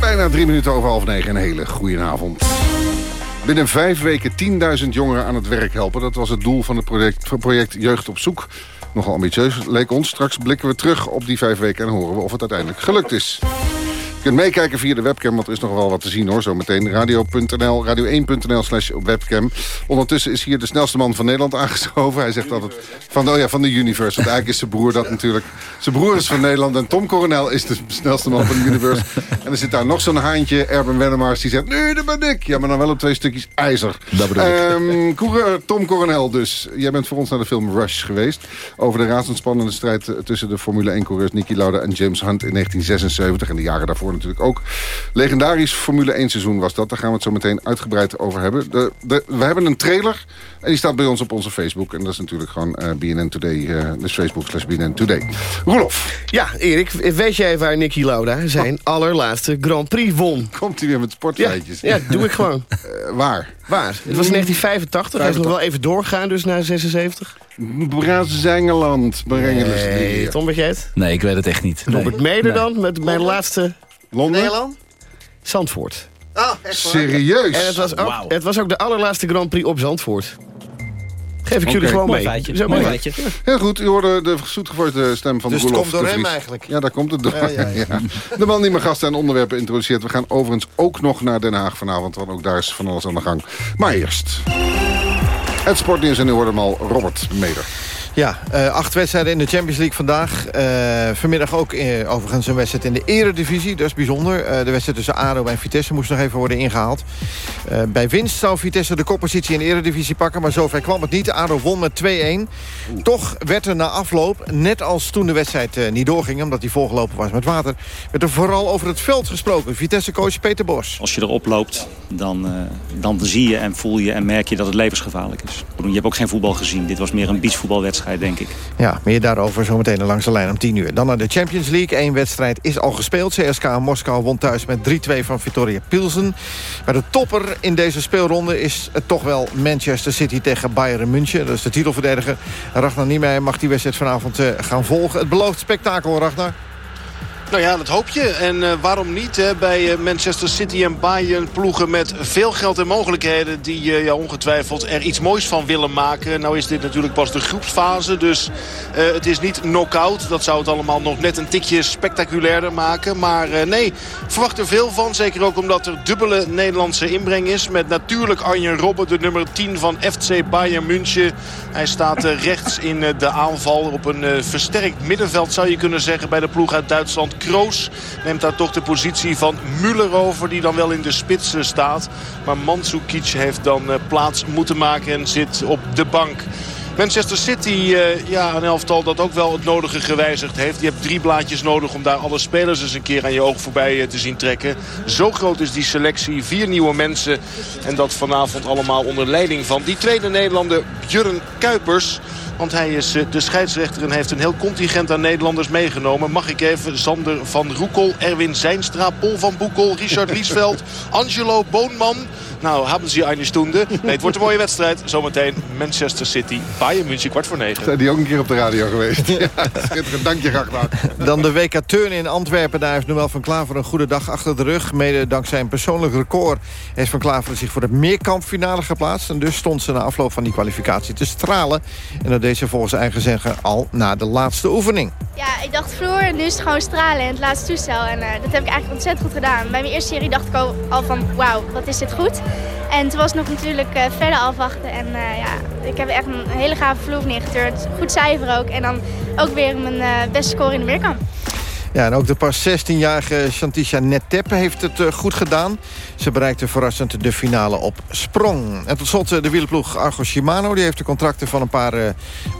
Bijna drie minuten over half negen. Een hele goede avond. Binnen vijf weken 10.000 jongeren aan het werk helpen. Dat was het doel van het project, project Jeugd op Zoek. Nogal ambitieus leek ons. Straks blikken we terug op die vijf weken en horen we of het uiteindelijk gelukt is. Je kunt meekijken via de webcam, want er is nog wel wat te zien hoor. Zometeen radio.nl, radio1.nl slash webcam. Ondertussen is hier de snelste man van Nederland aangeschoven. Hij zegt altijd van, oh ja, van de universe. Want eigenlijk is zijn broer dat natuurlijk. Zijn broer is van Nederland en Tom Coronel is de snelste man van de universe. En er zit daar nog zo'n haantje, Erben Wennemars, die zegt... Nee, dat ben ik. Ja, maar dan wel op twee stukjes ijzer. Dat bedoel ik. Ehm, coureur Tom Coronel dus. Jij bent voor ons naar de film Rush geweest. Over de razendspannende strijd tussen de Formule 1-coureurs Niki Lauda en James Hunt in 1976. En de jaren daarvoor natuurlijk ook. Legendarisch Formule 1 seizoen was dat. Daar gaan we het zo meteen uitgebreid over hebben. De, de, we hebben een trailer en die staat bij ons op onze Facebook. En dat is natuurlijk gewoon eh, BNN Today. eh, dus Facebook slash BNN Today. Roelof. Ja, Erik, weet jij waar Nicky Lauda zijn allerlaatste Grand Prix won? Komt hij weer met sportfeitjes? Ja, ja, doe ik gewoon. <laughs> Eh, waar? Waar? Het was in 1985. Hij is nog wel even doorgegaan, dus naar 76. Brazzengeland. Nee, Tom, weet jij het? Nee, ik weet het echt niet. Robert Meder dan, met mijn laatste... Londen? Nederland? Zandvoort. Oh, echt waar? Serieus? En het was, ook, het was ook de allerlaatste Grand Prix op Zandvoort. Geef ik jullie gewoon Mooi mee. feitje, Zo mooi feitje. Heel goed, u hoorde de zoetgevoerde stem van Dus het Roelof komt door de hem eigenlijk? Ja, daar komt het door. Ja, ja, ja. <laughs> Ja. De man die mijn gasten en onderwerpen introduceert. We gaan overigens ook nog naar Den Haag vanavond, want ook daar is van alles aan de gang. Maar eerst... Het sportnieuws en u hoort hem al, Robert Meder. Ja, uh, acht wedstrijden in de Champions League vandaag. Uh, vanmiddag ook uh, overigens een wedstrijd in de eredivisie. Dat is bijzonder. de wedstrijd tussen ADO en Vitesse moest nog even worden ingehaald. bij winst zou Vitesse de koppositie in de eredivisie pakken... maar zover kwam het niet. ADO won met 2-1. Toch werd er na afloop, net als toen de wedstrijd niet doorging... omdat die volgelopen was met water... werd er vooral over het veld gesproken. Vitesse-coach Peter Bos. Als je erop loopt, dan, dan zie je en voel je en merk je dat het levensgevaarlijk is. Je hebt ook geen voetbal gezien. Dit was meer een beachvoetbalwedstrijd denk ik. Ja, meer daarover zometeen langs de lijn om 10 uur. Dan naar de Champions League. Eén wedstrijd is al gespeeld. CSKA Moskou won thuis met 3-2 van Victoria Pilsen. Maar de topper in deze speelronde is het toch wel Manchester City tegen Bayern München. Dat is de titelverdediger. Ragnar Niemeyer mag die wedstrijd vanavond eh, gaan volgen. Het belooft spektakel, Ragnar. Nou ja, dat hoop je. En uh, waarom niet hè? bij uh, Manchester City en Bayern ploegen met veel geld en mogelijkheden... die uh, ja, ongetwijfeld er iets moois van willen maken. Nou is dit natuurlijk pas de groepsfase, dus het is niet knock-out. Dat zou het allemaal nog net een tikje spectaculairder maken. Maar nee, verwacht er veel van. Zeker ook omdat er dubbele Nederlandse inbreng is. Met natuurlijk Arjen Robben, de nummer 10 van FC Bayern München. Hij staat rechts in de aanval op een versterkt middenveld, zou je kunnen zeggen... bij de ploeg uit Duitsland. Kroos neemt daar toch de positie van Müller over. Die dan wel in de spits staat. Maar Mandzukic heeft dan eh, plaats moeten maken en zit op de bank. Manchester City, uh, ja, een elftal dat ook wel het nodige gewijzigd heeft. Je hebt drie blaadjes nodig om daar alle spelers eens een keer aan je oog voorbij uh, te zien trekken. Zo groot is die selectie. Vier nieuwe mensen. En dat vanavond allemaal onder leiding van die tweede Nederlander Björn Kuipers. Want hij is eh, de scheidsrechter en heeft een heel contingent aan Nederlanders meegenomen. Mag ik even Sander van Roekel, Erwin Zijnstra, Paul van Boekel, Richard <laughs> Liesveld, Angelo Boonman... Nou, hebben ze eine stunde. Nee, het wordt een mooie wedstrijd. Zometeen Manchester City, Bayern München, kwart voor negen. Zijn die ook een keer op de radio geweest? <laughs> ja, schitterend. Dank je, Ragnar. Dan de WK Turn in Antwerpen. Daar heeft Noël van Klaver een goede dag achter de rug. Mede dankzij een persoonlijk record heeft Van Klaver zich voor de meerkampfinale geplaatst. En dus stond ze na afloop van die kwalificatie te stralen. En dat deed ze volgens eigen zeggen al na de laatste oefening. Ja, ik dacht vroeger, en nu is het gewoon stralen in het laatste toestel. En uh, dat heb ik eigenlijk ontzettend goed gedaan. Bij mijn eerste serie dacht ik al, al van, wauw, wat is dit goed. En toen was nog natuurlijk uh, verder afwachten. En uh, ja, ik heb echt een hele gave vloeg neergeturnd. Goed cijfer ook. En dan ook weer mijn uh, beste score in de weerkamp. Ja, en ook de pas 16-jarige Shantisha Neteppe heeft het goed gedaan. Ze bereikte verrassend de finale op sprong. En tot slot uh, de wielerploeg Argo Shimano. Die heeft de contracten van een paar uh,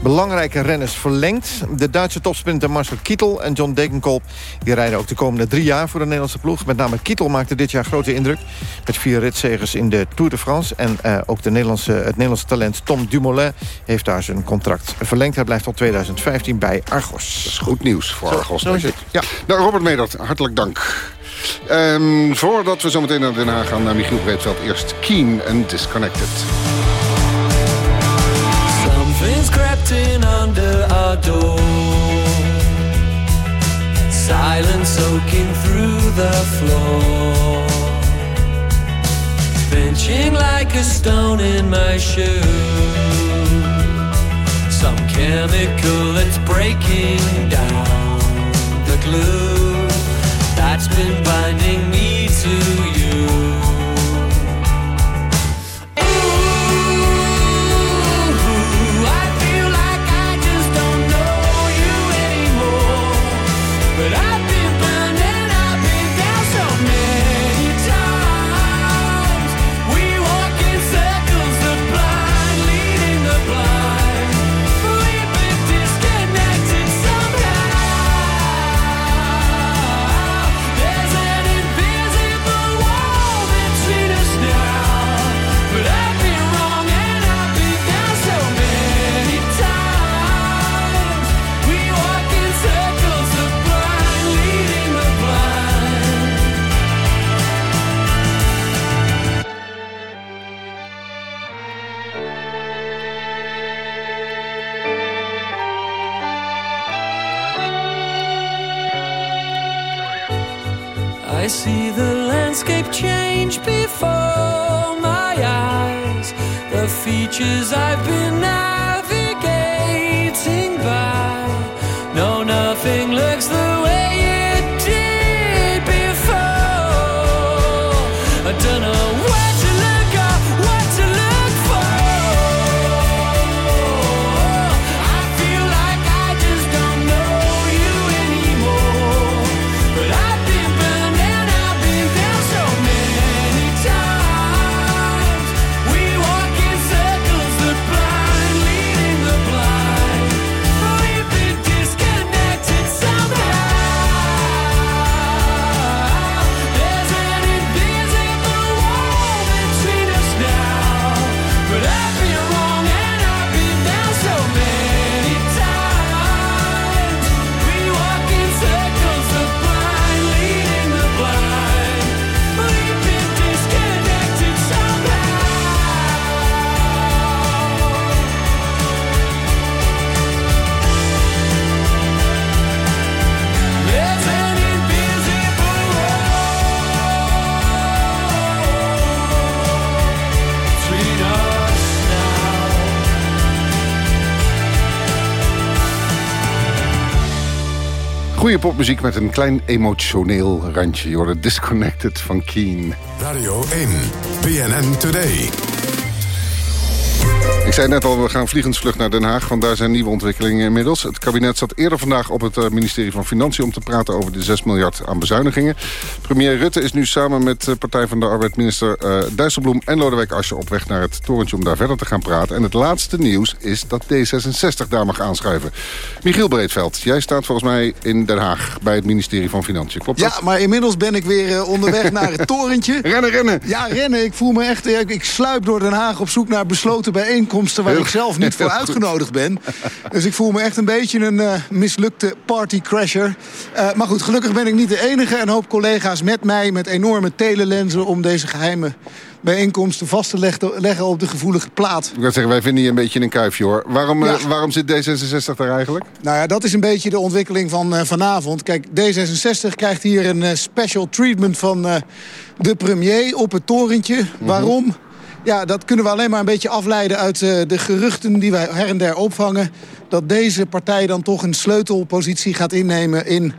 belangrijke renners verlengd. De Duitse topsprinter Marcel Kittel en John Degenkolb... die rijden ook de komende drie jaar voor de Nederlandse ploeg. Met name Kittel maakte dit jaar grote indruk. Met vier ritzegers in de Tour de France. En ook de Nederlandse, het Nederlandse talent Tom Dumoulin... heeft daar zijn contract verlengd. Hij blijft tot 2015 bij Argos. Dat is goed nieuws voor Argos. Zo, zo ja. Nou, Robert Medert, hartelijk dank. Um, voordat we zo meteen naar Den Haag gaan, naar Michiel Breedveld. Eerst Keen and Disconnected. Something's crept in under our door. Silence soaking through the floor. Pinching like a stone in my shoe. Some chemical that's breaking down. glue that's been binding me to you. I see the landscape change before my eyes. The features I've been navigating by. No, nothing looks the Popmuziek met een klein emotioneel randje. Je hoort Disconnected van Keen. Radio 1, BNN Today. Ik zei net al, we gaan vliegensvlucht naar Den Haag... want daar zijn nieuwe ontwikkelingen inmiddels. Het kabinet zat eerder vandaag op het eh, ministerie van Financiën... om te praten over de 6 miljard aan bezuinigingen. Premier Rutte is nu samen met de Partij van de Arbeid... minister uh, Dijsselbloem en Lodewijk Asscher op weg naar het torentje... om daar verder te gaan praten. En het laatste nieuws is dat D66 daar mag aanschuiven. Michiel Breedveld, jij staat volgens mij in Den Haag... bij het ministerie van Financiën, klopt Ja, maar inmiddels ben ik weer onderweg naar het torentje. <laughs> Rennen, rennen! Ja, rennen. Ik voel me echt... Ik, ik sluip door Den Haag op zoek naar besloten bijeenkomsten waar Heel, ik zelf niet <laughs> voor uitgenodigd ben. Dus ik voel me echt een beetje een uh, mislukte partycrasher. Uh, maar goed, gelukkig ben ik niet de enige. En hoop collega's met mij met enorme telelenzen... om deze geheime bijeenkomsten vast te leggen op de gevoelige plaat. Ik wil zeggen, wij vinden hier een beetje een kuifje hoor. Waarom, ja. uh, waarom zit D66 daar eigenlijk? Nou ja, dat is een beetje de ontwikkeling van uh, vanavond. Kijk, D66 krijgt hier een uh, special treatment van de premier op het torentje. Mm -hmm. Waarom? Ja, dat kunnen we alleen maar een beetje afleiden uit uh, de geruchten die wij her en der opvangen. Dat deze partij dan toch een sleutelpositie gaat innemen in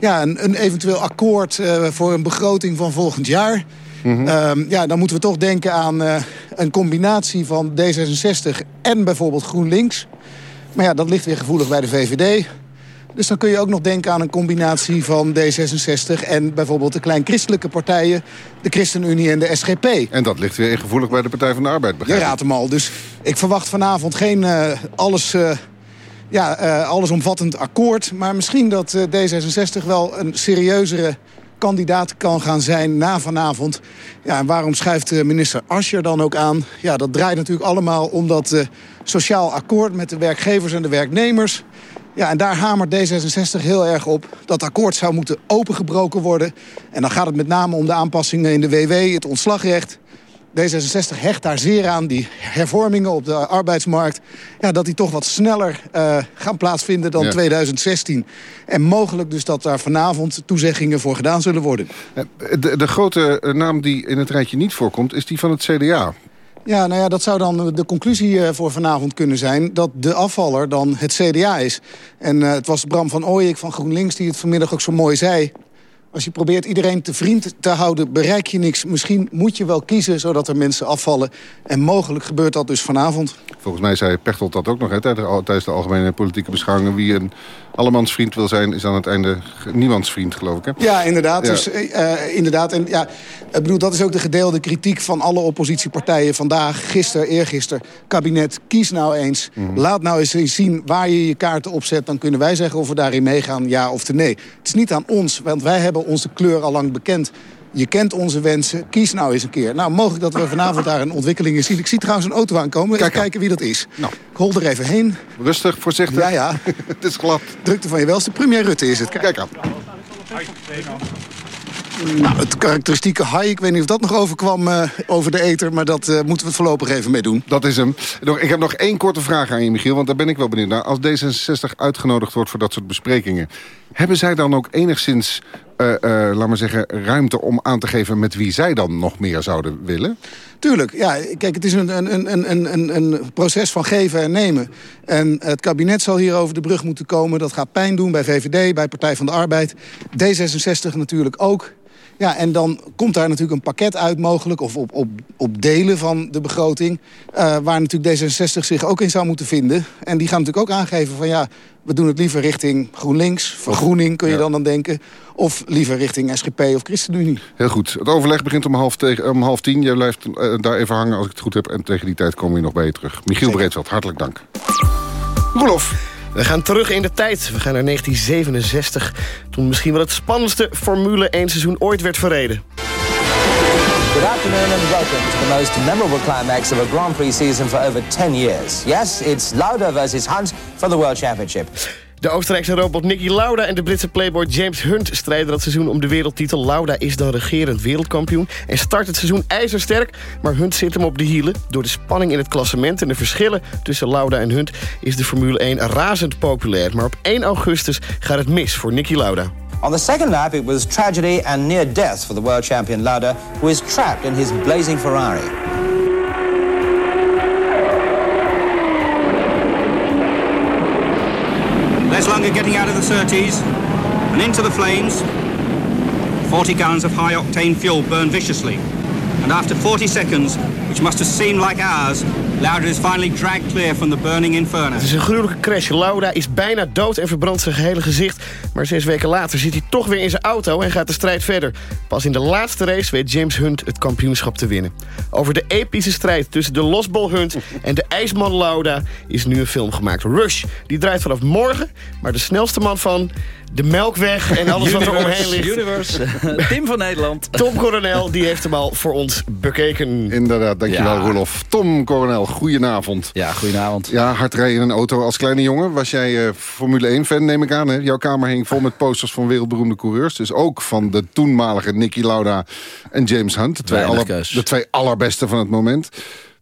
ja, een, een eventueel akkoord uh, voor een begroting van volgend jaar. Mm -hmm. uh, ja, dan moeten we toch denken aan uh, een combinatie van D66 en bijvoorbeeld GroenLinks. Maar ja, dat ligt weer gevoelig bij de VVD. Dus dan kun je ook nog denken aan een combinatie van D66... en bijvoorbeeld de klein-christelijke partijen, de ChristenUnie en de SGP. En dat ligt weer gevoelig bij de Partij van de Arbeid, begrijp Je raadt hem al. Dus ik verwacht vanavond geen uh, alles, uh, ja, uh, allesomvattend akkoord... maar misschien dat D66 wel een serieuzere kandidaat kan gaan zijn na vanavond. Ja, en waarom schuift minister Ascher dan ook aan? Ja, dat draait natuurlijk allemaal om dat sociaal akkoord... met de werkgevers en de werknemers... Ja, en daar hamert D66 heel erg op. Dat akkoord zou moeten opengebroken worden. En dan gaat het met name om de aanpassingen in de WW, het ontslagrecht. D66 hecht daar zeer aan, die hervormingen op de arbeidsmarkt... Ja, dat die toch wat sneller uh, gaan plaatsvinden dan ja. 2016. En mogelijk dus dat daar vanavond toezeggingen voor gedaan zullen worden. De, de grote naam die in het rijtje niet voorkomt, is die van het CDA. Ja, nou ja, dat zou dan de conclusie voor vanavond kunnen zijn... dat de afvaller dan het CDA is. En uh, het was Bram van Ooyek van GroenLinks die het vanmiddag ook zo mooi zei... Als je probeert iedereen te vriend te houden, bereik je niks. Misschien moet je wel kiezen, zodat er mensen afvallen. En mogelijk gebeurt dat dus vanavond. Volgens mij zei Pechtold dat ook nog hè, tijdens de algemene politieke beschouwingen. Wie een allemans vriend wil zijn, is aan het einde niemands vriend, geloof ik. Hè? Ja, inderdaad. Ja. Dus, uh, inderdaad. En, ja, ik bedoel, dat is ook de gedeelde kritiek van alle oppositiepartijen vandaag, gisteren, eergisteren. Kabinet, kies nou eens. Mm -hmm. Laat nou eens zien waar je je kaarten opzet. Dan kunnen wij zeggen of we daarin meegaan, ja of nee. Het is niet aan ons, want wij hebben onze kleur al lang bekend. Je kent onze wensen, kies nou eens een keer. Nou, mogelijk dat we vanavond daar een ontwikkeling in zien. Ik zie trouwens een auto aankomen. Kijk even kijken wie dat is. Nou. Ik hol er even heen. Rustig, voorzichtig. Ja, ja. <laughs> het is glad. Drukte van je welste. Premier Rutte is het. Kijk, Kijk aan. Nou, het karakteristieke high, ik weet niet of dat nog overkwam uh, over de eter... maar dat uh, moeten we het voorlopig even mee doen. Dat is hem. Ik heb nog één korte vraag aan je, Michiel, want daar ben ik wel benieuwd naar. Als D66 uitgenodigd wordt voor dat soort besprekingen... hebben zij dan ook enigszins, laat maar zeggen, ruimte om aan te geven... met wie zij dan nog meer zouden willen? Tuurlijk, ja. Kijk, het is een, een, een, een, een proces van geven en nemen. En het kabinet zal hier over de brug moeten komen. Dat gaat pijn doen bij VVD, bij Partij van de Arbeid. D66 natuurlijk ook. Ja, en dan komt daar natuurlijk een pakket uit mogelijk... of op, op, op delen van de begroting... Uh, waar natuurlijk D66 zich ook in zou moeten vinden. En die gaan natuurlijk ook aangeven van... ja, we doen het liever richting GroenLinks, vergroening kun je ja. dan dan denken... of liever richting SGP of ChristenUnie. Heel goed. Het overleg begint om half, tegen, om half tien. Jij blijft uh, daar even hangen als ik het goed heb... en tegen die tijd komen we nog bij je terug. Michiel Breedveld, hartelijk dank. Roelof. We gaan terug in de tijd. We gaan naar 1967, toen misschien wel het spannendste Formule 1 seizoen ooit werd verreden. Good afternoon and welcome to the most memorable climax of a Grand Prix season for over 10 years. Yes, it's Lauda versus Hunt for the World Championship. De Oostenrijkse robot Nicky Lauda en de Britse playboy James Hunt strijden dat seizoen om de wereldtitel. Lauda is dan regerend wereldkampioen en start het seizoen ijzersterk. Maar Hunt zit hem op de hielen. Door de spanning in het klassement en de verschillen tussen Lauda en Hunt... is de Formule 1 razend populair. Maar op 1 augustus gaat het mis voor Nicky Lauda. On the second lap, it was tragedy and near death for the world champion Lauda, who is trapped in his blazing Ferrari. Longer getting out of the 30s. and into the flames, 40 gallons of high-octane fuel burn viciously. And after 40 seconds, which must have seemed like hours, Lauda is finally dragged clear from the burning inferno. Het is een gruwelijke crash. Lauda is bijna dood en verbrandt zijn gehele gezicht. Maar zes weken later zit hij toch weer in zijn auto en gaat de strijd verder. Pas in de laatste race weet James Hunt het kampioenschap te winnen. Over de epische strijd tussen de Losbol Hunt en de ijsman Lauda... is nu een film gemaakt. Rush, die draait vanaf morgen. Maar de snelste man van de Melkweg en alles wat er omheen ligt. Universe, <laughs> Tim van Nederland. Tom Coronel, die heeft hem al voor ons bekeken. Inderdaad, dankjewel Ja. Roelof. Tom Coronel, goedenavond. Ja, goedenavond. Ja, hard rijden in een auto als kleine jongen. Was jij eh, Formule 1-fan, neem ik aan. Hè? Jouw kamer hing vol met posters van wereldberoemde coureurs. Dus ook van de toenmalige Nicky Lauda en James Hunt. De twee, aller- de twee allerbeste van het moment.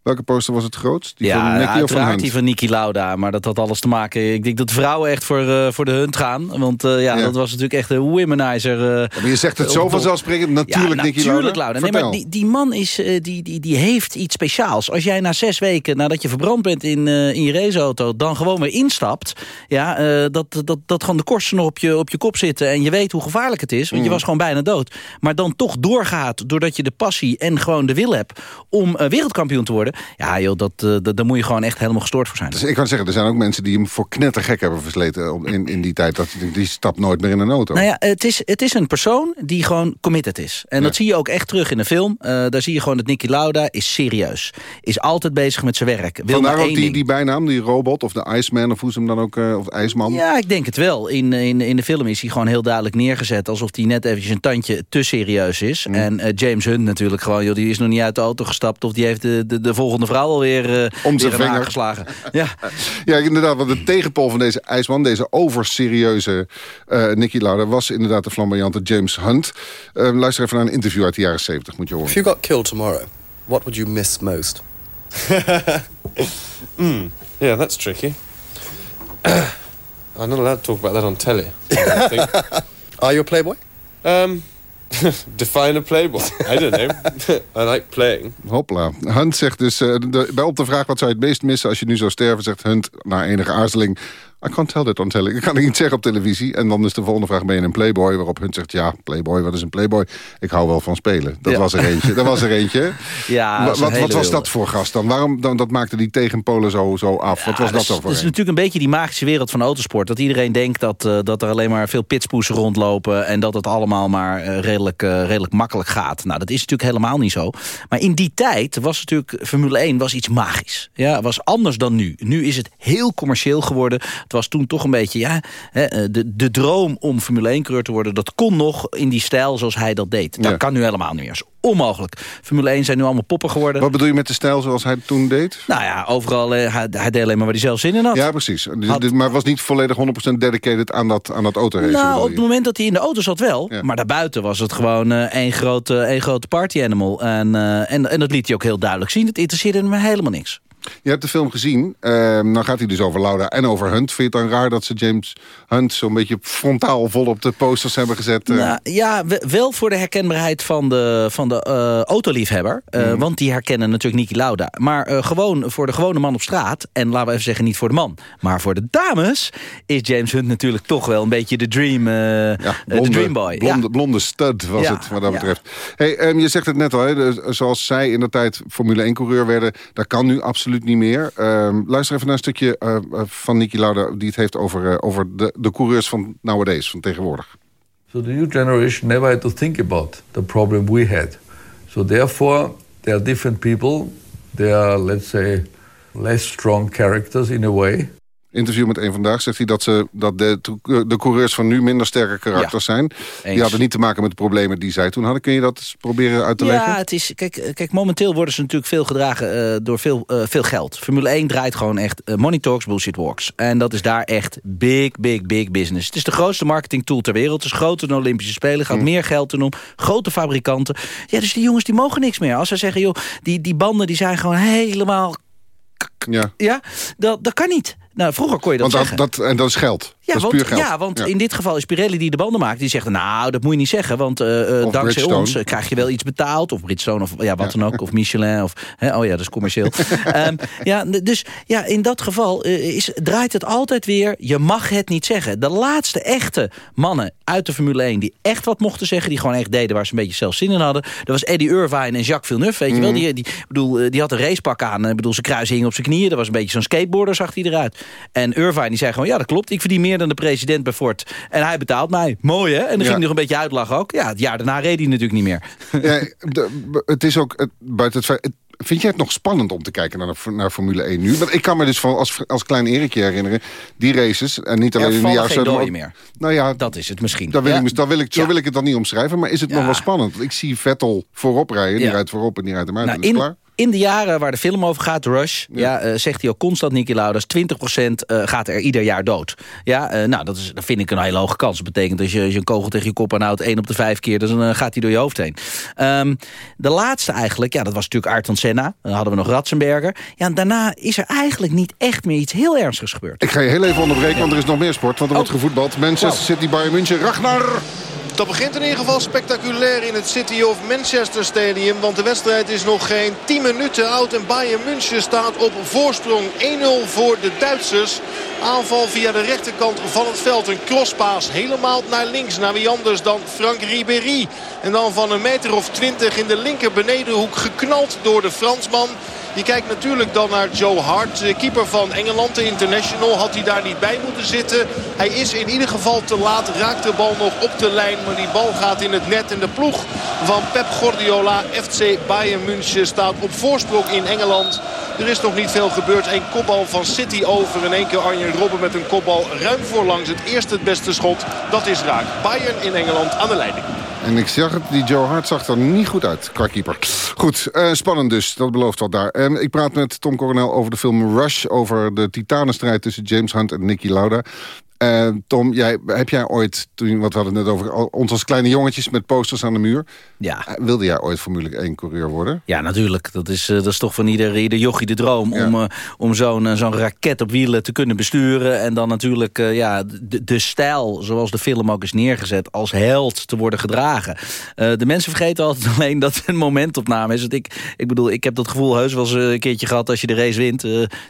Welke poster was het grootst? Die van ja, Nicky of van uiteraard Hunt? die van Niki Lauda. Maar dat had alles te maken. Ik denk dat vrouwen echt voor, eh, voor de hunt gaan. Want eh, ja, Ja. dat was natuurlijk echt een womanizer. eh, maar je zegt het zo vanzelfsprekend. Natuurlijk ja, Nicky Lauda. Lauda. Nee, maar die, die man is, die, die, die heeft iets speciaals. Als jij na zes weken, nadat je verbrand bent in, in je raceauto... dan gewoon weer instapt... Ja, dat, dat, dat gewoon de korsten nog op je, op je kop zitten... en je weet hoe gevaarlijk het is, want je Mm. was gewoon bijna dood. Maar dan toch doorgaat doordat je de passie en gewoon de wil hebt... om wereldkampioen te worden. Ja, joh, dat, eh, dat, daar moet je gewoon echt helemaal gestoord voor zijn. Dus ik kan zeggen, er zijn ook mensen die hem voor knettergek hebben versleten in, in die tijd. Dat, die stapt nooit meer in een auto. Nou ja, het is, het is een persoon die gewoon committed is. En dat zie je ook echt terug in de film. Eh, daar zie je gewoon dat Nicky Lauda is serieus. Is altijd bezig met zijn werk. Wil Vandaar ook die, ding. die bijnaam, die robot of de Iceman of hoe ze hem dan ook, eh, of IJsman. Ja, ik denk het wel. In, in, in de film is hij gewoon heel duidelijk neergezet... alsof hij net eventjes een tandje te serieus is. Mm. En James Hunt natuurlijk gewoon... Joh, die is nog niet uit de auto gestapt... of die heeft de, de, de volgende vrouw alweer eh Om zijn vinger. geslagen. Ja. <laughs> Ja, inderdaad, want de tegenpol van deze IJsman, deze overserieuze eh Nicky Lauda... was inderdaad de flamboyante James Hunt. Eh, luister even naar een interview uit de jaren 70, moet je horen. If you got killed tomorrow, what would you miss most? <laughs> Hmm. Yeah, that's tricky. <coughs> I'm not allowed to talk about that on telly. I think. <laughs> Are you a playboy? Um, <laughs> define a playboy. I don't know. <laughs> I like playing. Hopla. Hunt zegt dus, eh, de, bij op de vraag wat zou je het meest missen als je nu zou sterven... zegt Hunt na enige aarzeling... I can't tell that on telly. Ik kan het niet zeggen op televisie. En dan is de volgende vraag, ben je een playboy? Waarop Hunt zegt, ja, playboy, wat is een playboy? Ik hou wel van spelen. Dat Ja. was er eentje. Dat was er eentje. <laughs> Ja, is wat, wat was dat voor gast dan? Waarom dan, dat maakte die tegenpolen zo, zo af? wat was dat is, dan voor is een? natuurlijk een beetje die magische wereld van autosport. Dat iedereen denkt dat, eh, dat er alleen maar veel pitspoesen rondlopen... en dat het allemaal maar eh, redelijk, eh, redelijk makkelijk gaat. Nou, dat is natuurlijk helemaal niet zo. Maar in die tijd was natuurlijk Formule 1 was iets magisch. Ja, was anders dan nu. Nu is het heel commercieel geworden. Het was toen toch een beetje... Ja, hè, eh, de, de droom om Formule 1-coureur te worden... dat kon nog in die stijl zoals hij dat deed. Dat Ja. kan nu helemaal niet meer. Dat is onmogelijk. Formule 1 zijn nu allemaal poppen geworden. Wat bedoel je met de stijl zoals hij toen deed? Nou ja, overal, eh, hij, hij deed alleen maar waar hij zelf zin in had. Ja, precies. Had- Maar was niet volledig 100% dedicated aan dat, aan dat? Nou, op het moment dat hij in de auto zat wel. Maar daarbuiten was het gewoon eh, één grote, één grote party animal. En, en, en dat liet hij ook heel duidelijk zien. Het interesseerde hem helemaal niks. Je hebt de film gezien. Ehm dan gaat hij dus over Lauda en over Hunt. Vind je het dan raar dat ze James Hunt zo'n beetje frontaal vol op de posters hebben gezet? eh? Nou, ja, we- wel voor de herkenbaarheid van de, van de eh, autoliefhebber. Eh, Mhm. Want die herkennen natuurlijk Niki Lauda. Maar gewoon voor de gewone man op straat. En laten we even zeggen, niet voor de man. Maar voor de dames is James Hunt natuurlijk toch wel een beetje de dream, eh, de dream boy. Ja. Blonde, blonde stud was Ja, het, wat dat betreft. Hey, ehm, je zegt het net al, hè, zoals zij in de tijd Formule 1-coureur werden... dat kan nu absoluut niet meer. Ehm, luister even naar een stukje eh, eh, van Niki Lauda... die het heeft over, eh, over de, de coureurs van nowadays, van tegenwoordig. So the new generation never had to think about the problem we had. So therefore, there are different people. They are, let's say, less strong characters in a way. Interview met een vandaag zegt hij dat, ze, dat de, de coureurs van nu minder sterke karakters zijn. Die hadden niet te maken met de problemen die zij toen hadden. Kun je dat eens proberen uit te leggen? Ja, het is, kijk, eh, kijk, momenteel worden ze natuurlijk veel gedragen eh, door veel, eh, veel geld. Formule 1 draait gewoon echt money talks, bullshit walks. En dat is daar echt big, big, big business. Het is de grootste marketing tool ter wereld. Het is groter dan Olympische Spelen. Gaat meer geld doen om. Grote fabrikanten. Ja, dus die jongens die mogen niks meer. Als ze zeggen, joh, die, die banden die zijn gewoon helemaal Ja. ja, dat, dat kan niet. Nou, vroeger kon je dat Want zeggen. dat, dat, en dat is geld. Ja, dat is want, puur geld. ja, want in dit geval is Pirelli die de banden maakt. Die zegt, nou, dat moet je niet zeggen. Want eh, eh, dankzij Bridgestone. ons eh, krijg je wel iets betaald. Of Bridgestone, of ja, wat dan ook. Of Michelin. Of, hè, oh ja, dat is commercieel. <laughs> Ehm, ja, dus ja, in dat geval is, draait het altijd weer... je mag het niet zeggen. De laatste echte mannen uit de Formule 1... die echt wat mochten zeggen, die gewoon echt deden... waar ze een beetje zelf zin in hadden... dat was Eddie Irvine en Jacques Villeneuve. Weet je wel? Mhm. Die, die, bedoel, die had een racepak aan. Ik bedoel, zijn kruis hing op zijn knieën. Dat was een beetje zo'n skateboarder, zag hij eruit. En Irvine die zei gewoon, ja, dat klopt. Ik verdien meer dan de president bij Ford. En hij betaalt mij. Mooi, hè? En dan Ja. ging hij nog een beetje uitlachen ook. Ja, het jaar daarna reed hij natuurlijk niet meer. <laughs> Ja, de- het is ook, het, buiten het feit... het- Vind jij het nog spannend om te kijken naar, naar Formule 1 nu? Want ik kan me dus van als, als klein Erikje herinneren... die races, en niet alleen Er in de jaren geen 70, dooien maar meer. Nou ja, Dat is het misschien. dat wil Ja. ik, dat wil ik, zo Ja. wil ik het dan niet omschrijven. Maar is het nog wel spannend? Ik zie Vettel voorop rijden. Die rijdt voorop en die rijdt hem uit. Nou, en is in, klaar. In de jaren waar de film over gaat, Rush, ja. eh, zegt hij ook constant, Nicky Laudas, 20% eh, gaat er ieder jaar dood. Ja, eh, nou, dat, is, dat vind ik een hele hoge kans. Dat betekent als je, als je een kogel tegen je kop aanhoudt, één op de vijf keer, dan gaat hij door je hoofd heen. Ehm, de laatste eigenlijk, ja, dat was natuurlijk Ayrton Senna. Dan hadden we nog Ratzenberger. Ja, en daarna is er eigenlijk niet echt meer iets heel ernstigs gebeurd. Ik ga je heel even onderbreken, want er is nog meer sport. Want er wordt gevoetbald. Manchester City, Bayern München, Ragnar... Dat begint in ieder geval spectaculair in het City of Manchester Stadium. Want de wedstrijd is nog geen 10 minuten oud. En Bayern München staat op voorsprong 1-0 voor de Duitsers. Aanval via de rechterkant van het veld. Een crosspaas helemaal naar links. Naar wie anders dan Frank Ribéry. En dan van een meter of 20 in de linker benedenhoek geknald door de Fransman. Je kijkt natuurlijk dan naar Joe Hart, de keeper van Engeland, de international. Had hij daar niet bij moeten zitten. Hij is in ieder geval te laat, raakt de bal nog op de lijn. Maar die bal gaat in het net. En de ploeg van Pep Guardiola, FC Bayern München, staat op voorsprong in Engeland. Er is nog niet veel gebeurd. Een kopbal van City over. In één keer Arjen Robben met een kopbal ruim voorlangs. Het eerste het beste schot, dat is raak. Bayern in Engeland aan de leiding. En ik zag het, die Joe Hart zag er niet goed uit qua keeper. Goed, eh, spannend dus. Dat belooft wat daar. Ehm, ik praat met Tom Coronel over de film Rush... over de titanenstrijd tussen James Hunt en Nicky Lauda. Eh, Tom, jij, heb jij ooit, toen, wat we hadden het net over... ons als kleine jongetjes met posters aan de muur... Ja. eh, wilde jij ooit Formule 1-coureur worden? Ja, natuurlijk. Dat is, eh, dat is toch van ieder, ieder jochie de droom... om, om zo'n zo'n raket op wielen te kunnen besturen. En dan natuurlijk ja, de, de stijl, zoals de film ook is neergezet... als held te worden gedragen. De mensen vergeten altijd <laughs> alleen dat het een momentopname is. Want ik, ik bedoel, ik heb dat gevoel heus wel eens een keertje gehad... als je de race wint,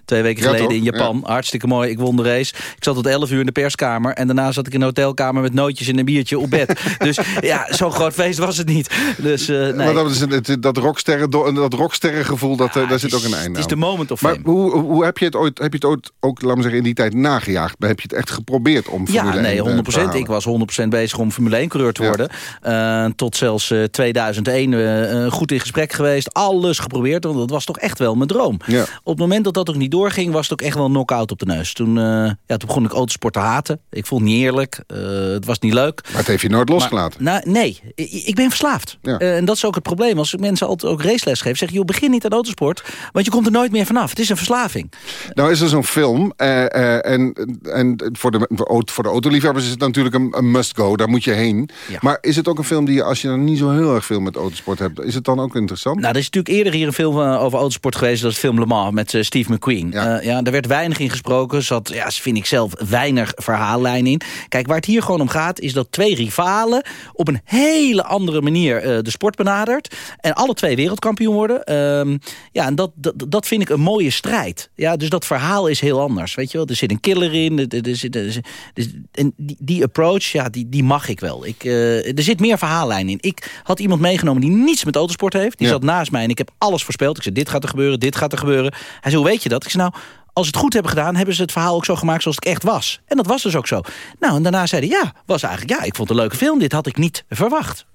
twee weken Ja, geleden toch? in Japan. Hartstikke mooi, ik won de race. Ik zat tot 11 uur in de perskamer... en daarna zat ik in een hotelkamer met nootjes en een biertje op bed. <laughs> dus ja, zo'n groot feest was het niet. Dus, eh, nee. Maar dat, is het, dat, rocksterren, dat rocksterrengevoel, dat, eh, daar zit ook een einde aan. Het is de moment of Maar hoe, hoe heb je het ooit, heb je het ooit ook, laat me zeggen, in die tijd nagejaagd? Heb je het echt geprobeerd om Formule Ja, 1 nee, te 100 halen? Ik was 100% bezig om Formule 1-coureur te worden. Eh, tot zelfs eh, 2001 eh, eh, goed in gesprek geweest. Alles geprobeerd, want dat was toch echt wel mijn droom. Ja. Op het moment dat dat ook niet doorging, was het ook echt wel een knock-out op de neus. Toen, eh, ja, toen begon ik autosport te haten. Ik vond het niet eerlijk. eh, het was niet leuk. Maar het heeft je nooit losgelaten. Maar, nou, nee, ik, ik ben verslaafd. Ja. Eh, en dat is ook het probleem. Als ik mensen altijd ook raceles geef, zeg je, joh, begin niet aan autosport. Want je komt er nooit meer vanaf. Het is een verslaving. Nou is er zo'n film. eh, en en voor, de, voor de autoliefhebbers is het natuurlijk een, een must-go. Daar moet je heen. Maar is het ook een film die je, als je dan niet zo heel erg veel met autosport hebt... is het dan ook interessant? Nou, er is natuurlijk eerder hier een film over autosport geweest. Dat is film Le Mans met Steve McQueen. Ja. ja, daar werd weinig in gesproken. Zat, ja, vind ik zelf, weinig verhaallijn in. Kijk, waar het hier gewoon om gaat... is dat twee rivalen op een hele andere manier eh, de sport benadert. En alle twee wereldkampioen worden. Ehm, ja, en dat, dat, dat vind ik een mooie strijd. Ja, dus dat verhaal is heel anders. Weet je wel, er zit een killer in. Er, er zit, er dus- en die, die approach, ja, die, die mag ik wel. Ik, eh, er zit meer verhaallijn in. Ik had iemand meegenomen die niets met autosport heeft. Die Ja. zat naast mij en ik heb alles voorspeld. Ik zei, dit gaat er gebeuren, dit gaat er gebeuren. Hij zei, hoe weet je dat? Ik zei, nou, als ze het goed hebben gedaan... hebben ze het verhaal ook zo gemaakt zoals het echt was. En dat was dus ook zo. Nou, en daarna zei hij, ja, was eigenlijk, ja, ik vond het een leuke film. Dit had ik niet verwacht.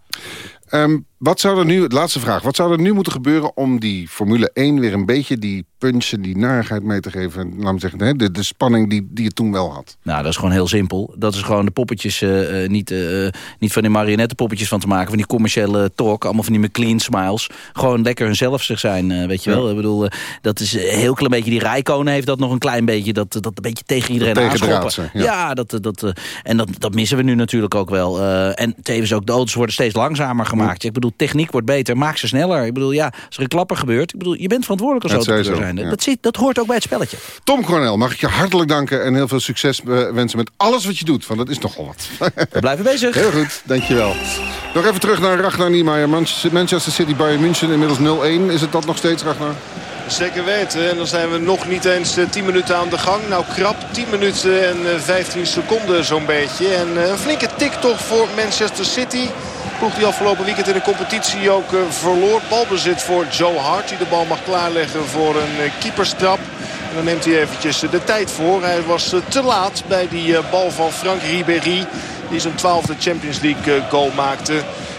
Ehm, wat zou er nu, laatste vraag. Wat zou er nu moeten gebeuren om die Formule 1 weer een beetje die punch en die narigheid mee te geven? Laat me zeggen, hè, de, de spanning die, die je toen wel had. Nou, dat is gewoon heel simpel. Dat is gewoon de poppetjes, eh, eh, niet, eh, niet van die marionettenpoppetjes van te maken. Van die commerciële talk, allemaal van die McLean smiles. Gewoon lekker hunzelf zich zijn, weet je Ja. wel. Ik bedoel, dat is een heel klein beetje, die Rijkonen heeft dat nog een klein beetje. Dat, dat een beetje tegen iedereen Dat aanschoppen. Ja, ja. dat, dat, en dat, dat missen we nu natuurlijk ook wel. En tevens ook, de auto's worden steeds langzamer gemaakt. Ik bedoel, techniek wordt beter, maak ze sneller. Ik bedoel, ja, als er een klapper gebeurt... Ik bedoel, je bent verantwoordelijk als autocoureur zijn. ja. Dat, zit, dat hoort ook bij het spelletje. Tom Cornel, mag ik je hartelijk danken en heel veel succes eh, wensen met alles wat je doet. Want dat is nogal wat. We blijven bezig. Heel goed, dankjewel. Nog even terug naar Ragnar Niemeyer. Manchester City, Bayern München, inmiddels 0-1. Is het dat nog steeds, Ragnar? Zeker weten. En dan zijn we nog niet eens eh, 10 minuten aan de gang. Nou krap 10 minuten en eh, 15 seconden zo'n beetje. En eh, een flinke tik toch voor Manchester City. Ploeg die afgelopen weekend in de competitie ook eh, verloor. Balbezit voor Joe Hart. Die de bal mag klaarleggen voor een eh, keeperstrap. En dan neemt hij eventjes eh, de tijd voor. Hij was eh, te laat bij die eh, bal van Frank Ribéry. Die zijn twaalfde Champions League eh, goal maakte.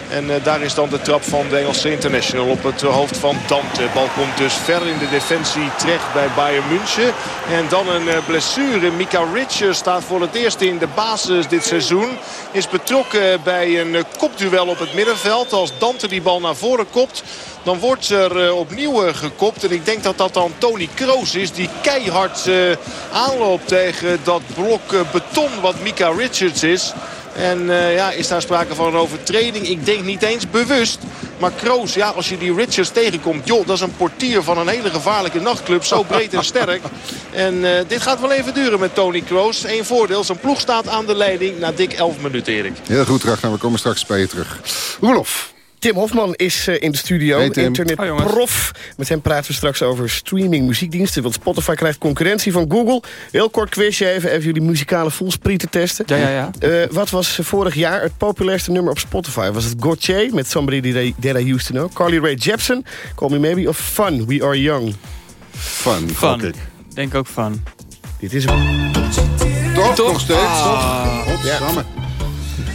En eh, daar is dan de trap van de Engelse international op het hoofd van Dante. De bal komt dus ver in de defensie terecht bij Bayern München. En dan een eh, blessure. Mika Richards staat voor het eerst in de basis dit seizoen. Is betrokken bij een eh, kopduel op het middenveld. Als Dante die bal naar voren kopt. Dan wordt er opnieuw gekopt. En ik denk dat dat dan Tony Kroos is. Die keihard aanloopt tegen dat blok beton wat Mika Richards is. En eh, ja, is daar sprake van een overtreding? Ik denk niet eens bewust. Maar Kroos, ja, als je die Richards tegenkomt... joh, dat is een portier van een hele gevaarlijke nachtclub. Zo breed en sterk. En eh, dit gaat wel even duren met Tony Kroos. Eén voordeel, zijn ploeg staat aan de leiding... na dik 11 minuten, Erik. Heel goed, Ragnar. We komen straks bij je terug. Roelof. Tim Hofman is eh, in de studio, Hey, internetprof. Met hem praten we straks over streaming muziekdiensten. Want Spotify krijgt concurrentie van Google. Heel kort quizje even, even jullie muzikale voelsprieten testen. Ja, ja, ja. Eh, wat was vorig jaar het populairste nummer op Spotify? Was het Gautier met Somebody That I, Used To Know? Carly Rae Jepsen, Call Me Maybe of Fun, We Are Young? Fun, Fun. Denk ook van. Dit is hem. Toch? Nog steeds? Ah. Toch?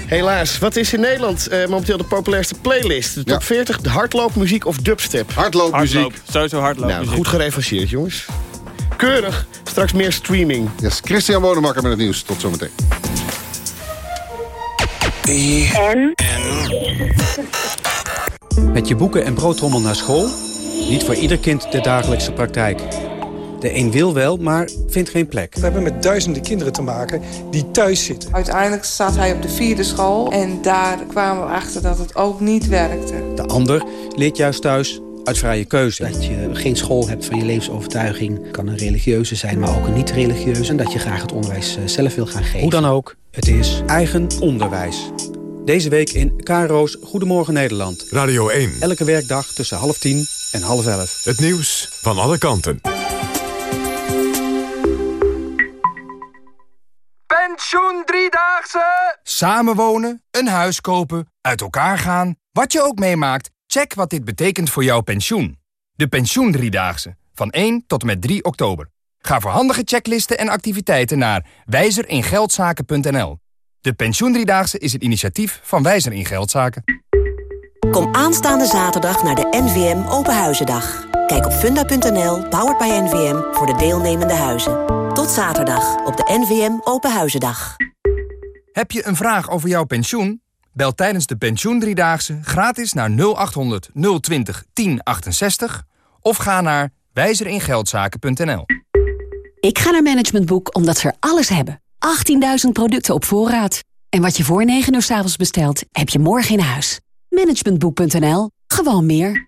Helaas. Wat is in Nederland eh, momenteel de populairste playlist? De top 40, de hardloopmuziek of dubstep? Hardloopmuziek. Hardloop. Sowieso hardloopmuziek. Nou, goed gerevancheerd, jongens. Keurig. Straks meer streaming. Yes, Christian Bonemakker met het nieuws. Tot zometeen. Met je boeken en broodtrommel naar school? Niet voor ieder kind de dagelijkse praktijk. De een wil wel, maar vindt geen plek. We hebben met duizenden kinderen te maken die thuis zitten. Uiteindelijk zat hij op de vierde school en daar kwamen we achter dat het ook niet werkte. De ander leert juist thuis uit vrije keuze. Dat je geen school hebt van je levensovertuiging. kan een religieuze zijn, maar ook een niet-religieuze. En dat je graag het onderwijs eh, zelf wil gaan geven. Hoe dan ook, het is eigen onderwijs. Deze week in KRO's Goedemorgen Nederland. Radio 1. Elke werkdag tussen half tien en half elf. Het nieuws van alle kanten. Pensioen Driedaagse! Samenwonen, een huis kopen, uit elkaar gaan. Wat je ook meemaakt, check wat dit betekent voor jouw pensioen. De Pensioen Driedaagse, van 1 tot en met 3 oktober. Ga voor handige checklisten en activiteiten naar wijzeringeldzaken.nl. De Pensioen Driedaagse is het initiatief van Wijzer in Geldzaken. Kom aanstaande zaterdag naar de NVM Openhuizendag. Kijk op funda.nl, powered by NVM, voor de deelnemende huizen. Tot zaterdag op de NVM Openhuizendag. Heb je een vraag over jouw pensioen? Bel tijdens de Pensioen Driedaagse gratis naar 0800 020 1068 of ga naar wijzeringeldzaken.nl. Ik ga naar Management Boek omdat ze er alles hebben. 18.000 producten op voorraad. En wat je voor 9 uur s avonds bestelt, heb je morgen in huis. Managementboek.nl. Gewoon meer.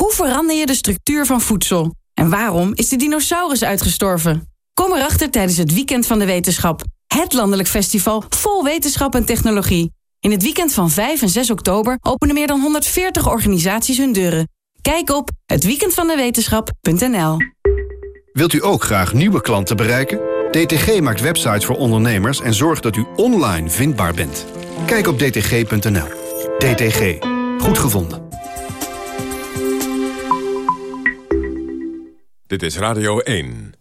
Hoe verander je de structuur van voedsel? En waarom is de dinosaurus uitgestorven? Kom erachter tijdens het Weekend van de Wetenschap. Het landelijk festival vol wetenschap en technologie. In het weekend van 5 en 6 oktober openen meer dan 140 organisaties hun deuren. Kijk op hetweekendvandewetenschap.nl Wilt u ook graag nieuwe klanten bereiken? DTG maakt websites voor ondernemers en zorgt dat u online vindbaar bent. Kijk op dtg.nl. DTG. Goed gevonden. Dit is Radio 1.